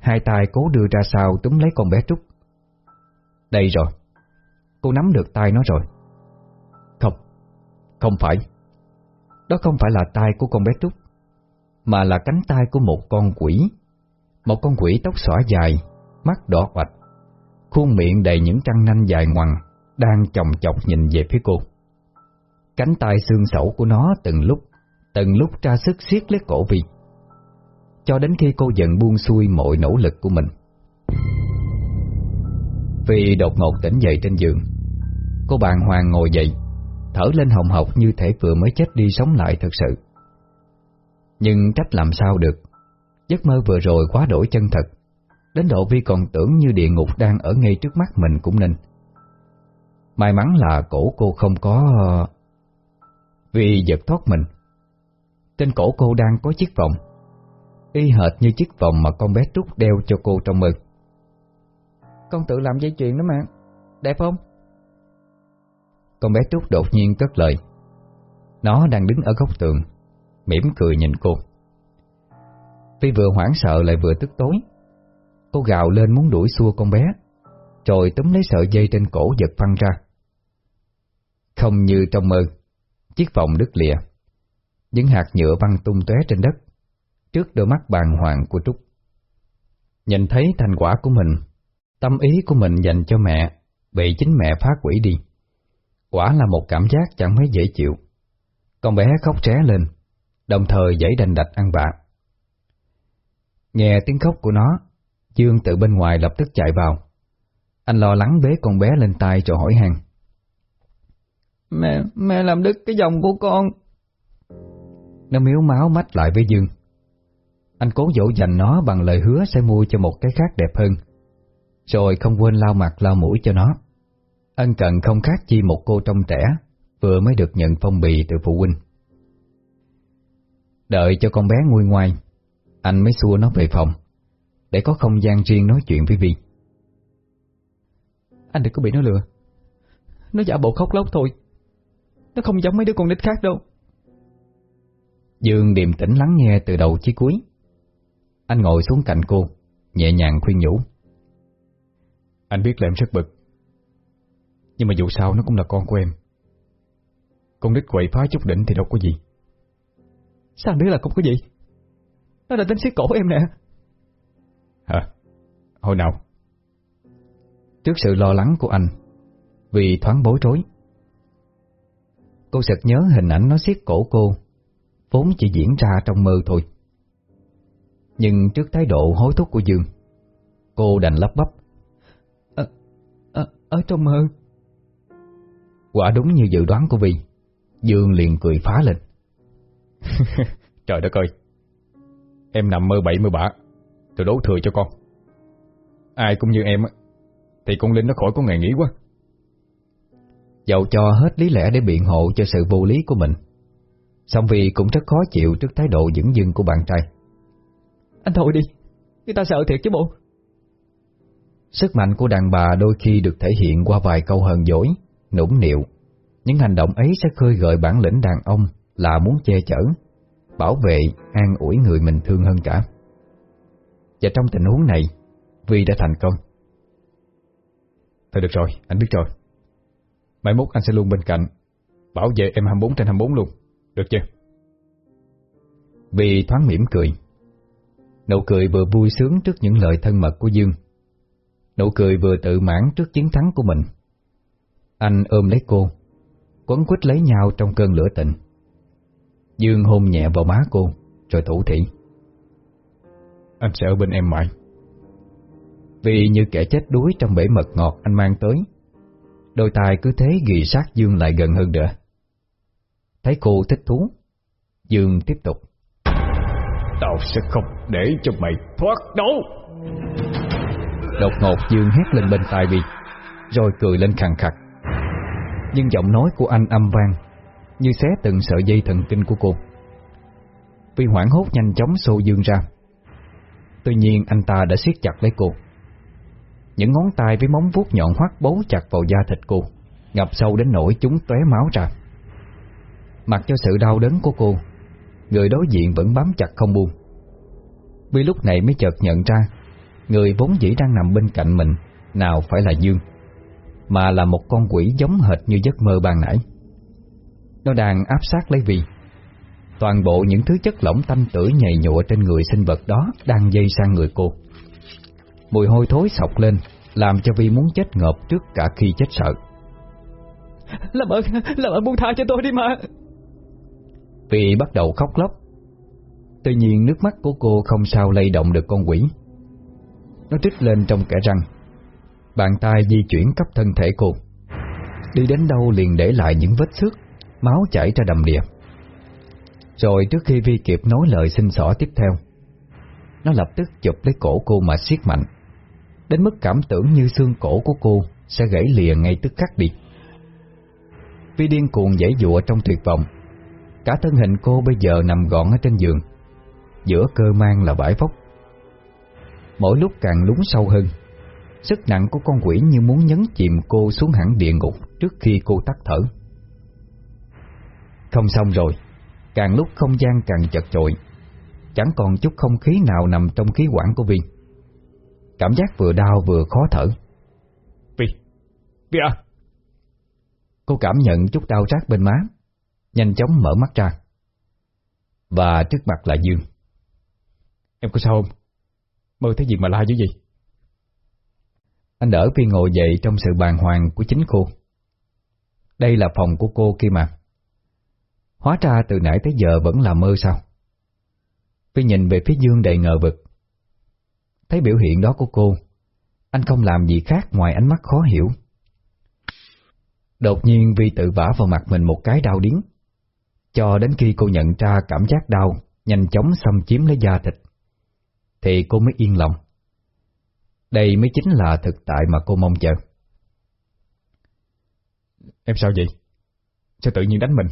hai tay cố đưa ra sau túm lấy con bé Trúc. Đây rồi, cô nắm được tay nó rồi. Không, không phải. Đó không phải là tay của con bé Trúc, mà là cánh tay của một con quỷ. Một con quỷ tóc xõa dài, mắt đỏ hoạch, khuôn miệng đầy những răng nanh dài ngoằng, đang chồng chọc nhìn về phía cô. Cánh tay xương sẩu của nó từng lúc, từng lúc ra sức siết lấy cổ Vi. Cho đến khi cô dần buông xuôi mọi nỗ lực của mình. vì đột ngột tỉnh dậy trên giường. Cô bàng hoàng ngồi dậy, thở lên hồng hộc như thể vừa mới chết đi sống lại thật sự. Nhưng cách làm sao được, giấc mơ vừa rồi quá đổi chân thật, đến độ Vi còn tưởng như địa ngục đang ở ngay trước mắt mình cũng nên. May mắn là cổ cô không có... Vì giật thoát mình. Trên cổ cô đang có chiếc vòng, y hệt như chiếc vòng mà con bé Trúc đeo cho cô trong mơ. Con tự làm dây chuyền đó mà, đẹp không? Con bé Trúc đột nhiên cất lời. Nó đang đứng ở góc tường, mỉm cười nhìn cô. Phi vừa hoảng sợ lại vừa tức tối. Cô gào lên muốn đuổi xua con bé, rồi túm lấy sợi dây trên cổ giật phăng ra. Không như trong mơ, chiếc vòng đứt lìa, những hạt nhựa văng tung tóe trên đất, trước đôi mắt bàng hoàng của Trúc. Nhìn thấy thành quả của mình, tâm ý của mình dành cho mẹ bị chính mẹ phá quỷ đi. Quả là một cảm giác chẳng mấy dễ chịu. Con bé khóc tré lên, đồng thời dãy đành đạch ăn bạc. Nghe tiếng khóc của nó, Dương từ bên ngoài lập tức chạy vào. Anh lo lắng bế con bé lên tay rồi hỏi han. Mẹ, mẹ làm đứt cái dòng của con. Nó miếu máu mắt lại với Dương. Anh cố dỗ dành nó bằng lời hứa sẽ mua cho một cái khác đẹp hơn. Rồi không quên lau mặt lau mũi cho nó. Ân cần không khác chi một cô trong trẻ, vừa mới được nhận phong bì từ phụ huynh. Đợi cho con bé nguôi ngoai, anh mới xua nó về phòng, để có không gian riêng nói chuyện với Vi. Anh đừng có bị nó lừa. Nó giả bộ khóc lóc thôi. Nó không giống mấy đứa con nít khác đâu. Dương điềm tĩnh lắng nghe từ đầu chí cuối. Anh ngồi xuống cạnh cô, nhẹ nhàng khuyên nhủ. Anh biết là em rất bực. Nhưng mà dù sao nó cũng là con của em. Con nít quậy phá chút đỉnh thì đâu có gì. Sao anh biết là không có gì? Nó đã tính siết cổ em nè. Hả? Hồi nào? Trước sự lo lắng của anh, vì thoáng bối rối, cô sực nhớ hình ảnh nó siết cổ cô, vốn chỉ diễn ra trong mơ thôi. Nhưng trước thái độ hối thúc của Dương, cô đành lắp bắp. À, à, ở trong mơ. Quả đúng như dự đoán của Vi, Dương liền cười phá lên. Trời đất ơi, em nằm mơ bậy mơ bạ, tôi đố thừa cho con. Ai cũng như em thì con Linh nó khỏi có ngày nghỉ quá. Dẫu cho hết lý lẽ để biện hộ cho sự vô lý của mình, song vì cũng rất khó chịu trước thái độ dững dưng của bạn trai. Anh thôi đi, người ta sợ thiệt chứ bộ. Sức mạnh của đàn bà đôi khi được thể hiện qua vài câu hờn dỗi, nũng nịu. Những hành động ấy sẽ khơi gợi bản lĩnh đàn ông là muốn che chở, bảo vệ, an ủi người mình thương hơn cả. Và trong tình huống này, Vi đã thành công. Thôi được rồi, anh biết rồi. Mai mốt anh sẽ luôn bên cạnh, bảo vệ em 24 trên 24 luôn, được chưa? Vi thoáng mỉm cười. Nụ cười vừa vui sướng trước những lời thân mật của Dương. Nụ cười vừa tự mãn trước chiến thắng của mình. Anh ôm lấy cô, quấn quýt lấy nhau trong cơn lửa tình. Dương hôn nhẹ vào má cô, rồi thủ thỉ. Anh sẽ ở bên em mãi. Vì như kẻ chết đuối trong bể mật ngọt anh mang tới, đôi tài cứ thế ghi sát Dương lại gần hơn nữa. Thấy cô thích thú Dương tiếp tục Tao sẽ không để cho mày thoát đâu Đột ngột Dương hét lên bên tai Vi Rồi cười lên khàn khặt nhưng giọng nói của anh âm vang, Như xé từng sợi dây thần kinh của cô. Vi hoảng hốt nhanh chóng xô Dương ra, Tuy nhiên anh ta đã siết chặt lấy cô. Những ngón tay với móng vuốt nhọn hoắt bấu chặt vào da thịt cô, Ngập sâu đến nỗi chúng tóe máu ra. Mặc cho sự đau đớn của cô, Người đối diện vẫn bám chặt không buông. Vi lúc này mới chợt nhận ra, Người vốn dĩ đang nằm bên cạnh mình, Nào phải là Dương. Mà là một con quỷ giống hệt như giấc mơ ban nãy. Nó đang áp sát lấy Vi. Toàn bộ những thứ chất lỏng tanh tử nhầy nhụa trên người sinh vật đó Đang dây sang người cô. Mùi hôi thối sọc lên Làm cho Vi muốn chết ngợp trước cả khi chết sợ. Làm ơn, làm ơn buông tha cho tôi đi mà. Vi bắt đầu khóc lóc. Tuy nhiên nước mắt của cô không sao lay động được con quỷ. Nó trích lên trong kẻ răng Bàn tay di chuyển khắp thân thể cô. Đi đến đâu liền để lại những vết xước, Máu chảy ra đầm đìa. Rồi trước khi Vi kịp nói lời xin xỏ tiếp theo, Nó lập tức chụp lấy cổ cô mà siết mạnh. Đến mức cảm tưởng như xương cổ của cô Sẽ gãy lìa ngay tức khắc đi. Vi điên cuồng dãy dụa trong tuyệt vọng. Cả thân hình cô bây giờ nằm gọn ở trên giường. Giữa cơ mang là bãi vóc. Mỗi lúc càng lún sâu hơn. Sức nặng của con quỷ như muốn nhấn chìm cô xuống hẳn địa ngục Trước khi cô tắt thở. Không xong rồi Càng lúc không gian càng chật chội Chẳng còn chút không khí nào nằm trong khí quản của Vi Cảm giác vừa đau vừa khó thở. Vi Vi à Cô cảm nhận chút đau rát bên má Nhanh chóng mở mắt ra. Và trước mặt là Dương. Em có sao không? Mơ thấy gì mà la dữ gì? Anh đỡ Phi ngồi dậy trong sự bàng hoàng của chính cô. Đây là phòng của cô kia mà. Hóa ra từ nãy tới giờ vẫn là mơ sao? Phi nhìn về phía Dương đầy ngờ vực. Thấy biểu hiện đó của cô Anh không làm gì khác ngoài ánh mắt khó hiểu. Đột nhiên Vi tự vả vào mặt mình một cái đau điếng. Cho đến khi cô nhận ra cảm giác đau nhanh chóng xâm chiếm lấy da thịt, thì cô mới yên lòng. Đây mới chính là thực tại mà cô mong chờ. Em sao vậy? Sao tự nhiên đánh mình?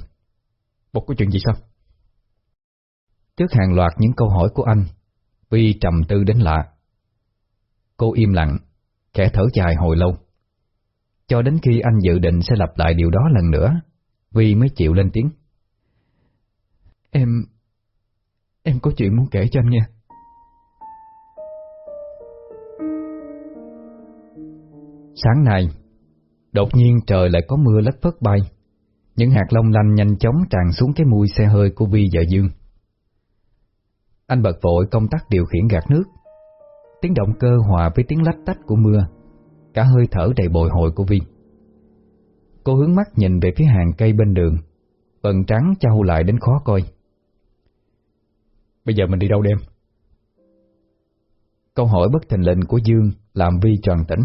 Một có chuyện gì sao? Trước hàng loạt những câu hỏi của anh, Vi trầm tư đến lạ. Cô im lặng, kẻ thở dài hồi lâu. Cho đến khi anh dự định sẽ lặp lại điều đó lần nữa, Vi mới chịu lên tiếng. Em... Em có chuyện muốn kể cho anh nghe. Sáng nay, đột nhiên trời lại có mưa lất phất bay. Những hạt long lanh nhanh chóng tràn xuống cái mui xe hơi của Vi và Dương. Anh bật vội công tắc điều khiển gạt nước. Tiếng động cơ hòa với tiếng lách tách của mưa, cả hơi thở đầy bồi hồi của Vi. Cô hướng mắt nhìn về phía hàng cây bên đường, bần trắng trao lại đến khó coi. Bây giờ mình đi đâu đêm? Câu hỏi bất thình lình của Dương làm Vi tròn tỉnh.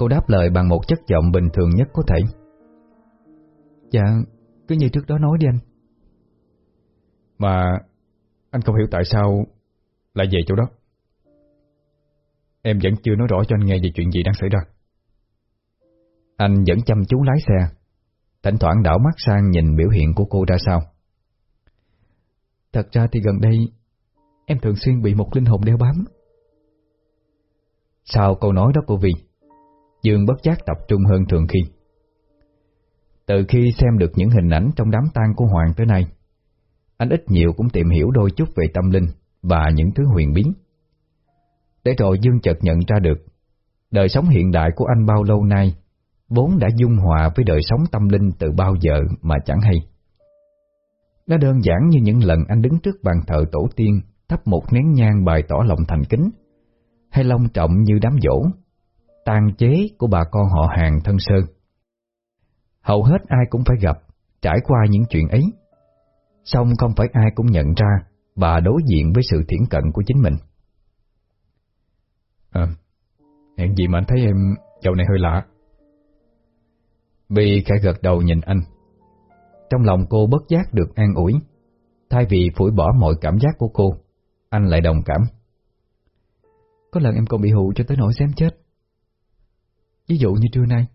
Cô đáp lời bằng một chất giọng bình thường nhất có thể. Dạ, cứ như trước đó nói đi anh. Mà anh không hiểu tại sao lại về chỗ đó. Em vẫn chưa nói rõ cho anh nghe về chuyện gì đang xảy ra. Anh vẫn chăm chú lái xe, thỉnh thoảng đảo mắt sang nhìn biểu hiện của cô ra sao. Thật ra thì gần đây Em thường xuyên bị một linh hồn đeo bám Sau câu nói đó của Vi Dương bất giác tập trung hơn thường khi. Từ khi xem được những hình ảnh trong đám tang của Hoàng tới nay Anh ít nhiều cũng tìm hiểu đôi chút về tâm linh Và những thứ huyền biến Để rồi Dương chợt nhận ra được Đời sống hiện đại của anh bao lâu nay Vốn đã dung hòa với đời sống tâm linh từ bao giờ mà chẳng hay. Nó đơn giản như những lần anh đứng trước bàn thờ tổ tiên thắp một nén nhang bày tỏ lòng thành kính, hay long trọng như đám dỗ, tàn chế của bà con họ hàng thân sơ. Hầu hết ai cũng phải gặp, trải qua những chuyện ấy, song không phải ai cũng nhận ra và đối diện với sự thiển cận của chính mình. À, hẹn gì mà anh thấy em dạo này hơi lạ. Vì khẽ gật đầu nhìn anh. Trong lòng cô bất giác được an ủi Thay vì phủi bỏ mọi cảm giác của cô Anh lại đồng cảm Có lần em còn bị hụ cho tới nỗi xém chết Ví dụ như trưa nay.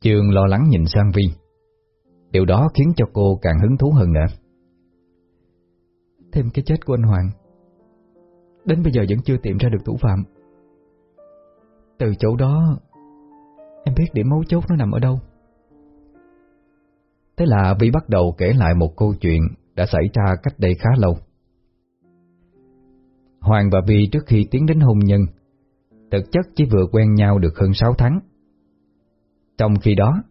Trường lo lắng nhìn sang Vi. Điều đó khiến cho cô càng hứng thú hơn nữa. Thêm cái chết của anh Hoàng. Đến bây giờ vẫn chưa tìm ra được thủ phạm. Từ chỗ đó, Em biết điểm mấu chốt nó nằm ở đâu. Thế là Vi bắt đầu kể lại một câu chuyện Đã xảy ra cách đây khá lâu. Hoàng và Vi trước khi tiến đến hôn nhân Thực chất chỉ vừa quen nhau được hơn 6 tháng. Trong khi đó,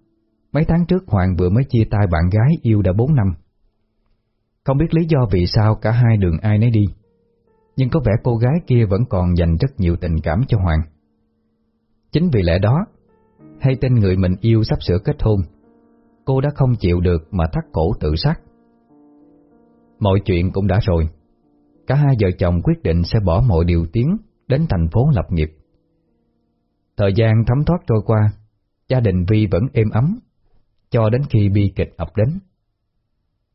Mấy tháng trước Hoàng vừa mới chia tay bạn gái yêu đã 4 năm. Không biết lý do vì sao cả hai đường ai nấy đi, Nhưng có vẻ cô gái kia vẫn còn dành rất nhiều tình cảm cho Hoàng. Chính vì lẽ đó, Hay tin người mình yêu sắp sửa kết hôn, Cô đã không chịu được mà thắt cổ tự sát. Mọi chuyện cũng đã rồi, Cả hai vợ chồng quyết định sẽ bỏ mọi điều tiếng Đến thành phố lập nghiệp. Thời gian thấm thoát trôi qua, Gia đình Vi vẫn êm ấm, Cho đến khi bi kịch ập đến.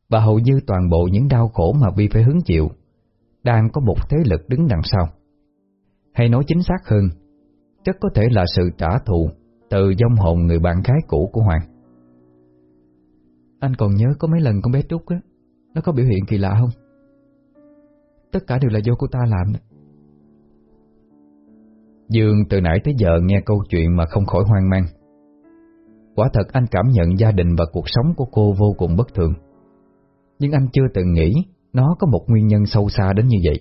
Và hầu như toàn bộ những đau khổ mà Vi phải hứng chịu, Đang có một thế lực đứng đằng sau. Hay nói chính xác hơn, Rất có thể là sự trả thù Từ dông hồn người bạn gái cũ của Hoàng. Anh còn nhớ có mấy lần con bé Trúc á, Nó có biểu hiện kỳ lạ không? Tất cả đều là do cô ta làm Dương từ nãy tới giờ nghe câu chuyện mà không khỏi hoang mang. Quả thật anh cảm nhận gia đình và cuộc sống của cô vô cùng bất thường. Nhưng anh chưa từng nghĩ nó có một nguyên nhân sâu xa đến như vậy.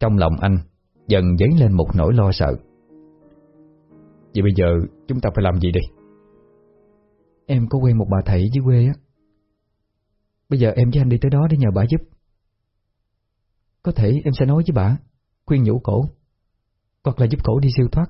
Trong lòng anh dần dấy lên một nỗi lo sợ. Vậy bây giờ chúng ta phải làm gì đây? Em có quen một bà thầy dưới quê á. Bây giờ em với anh đi tới đó để nhờ bà giúp. Có thể em sẽ nói với bà, khuyên nhủ cổ hoặc là giúp cổ đi siêu thoát.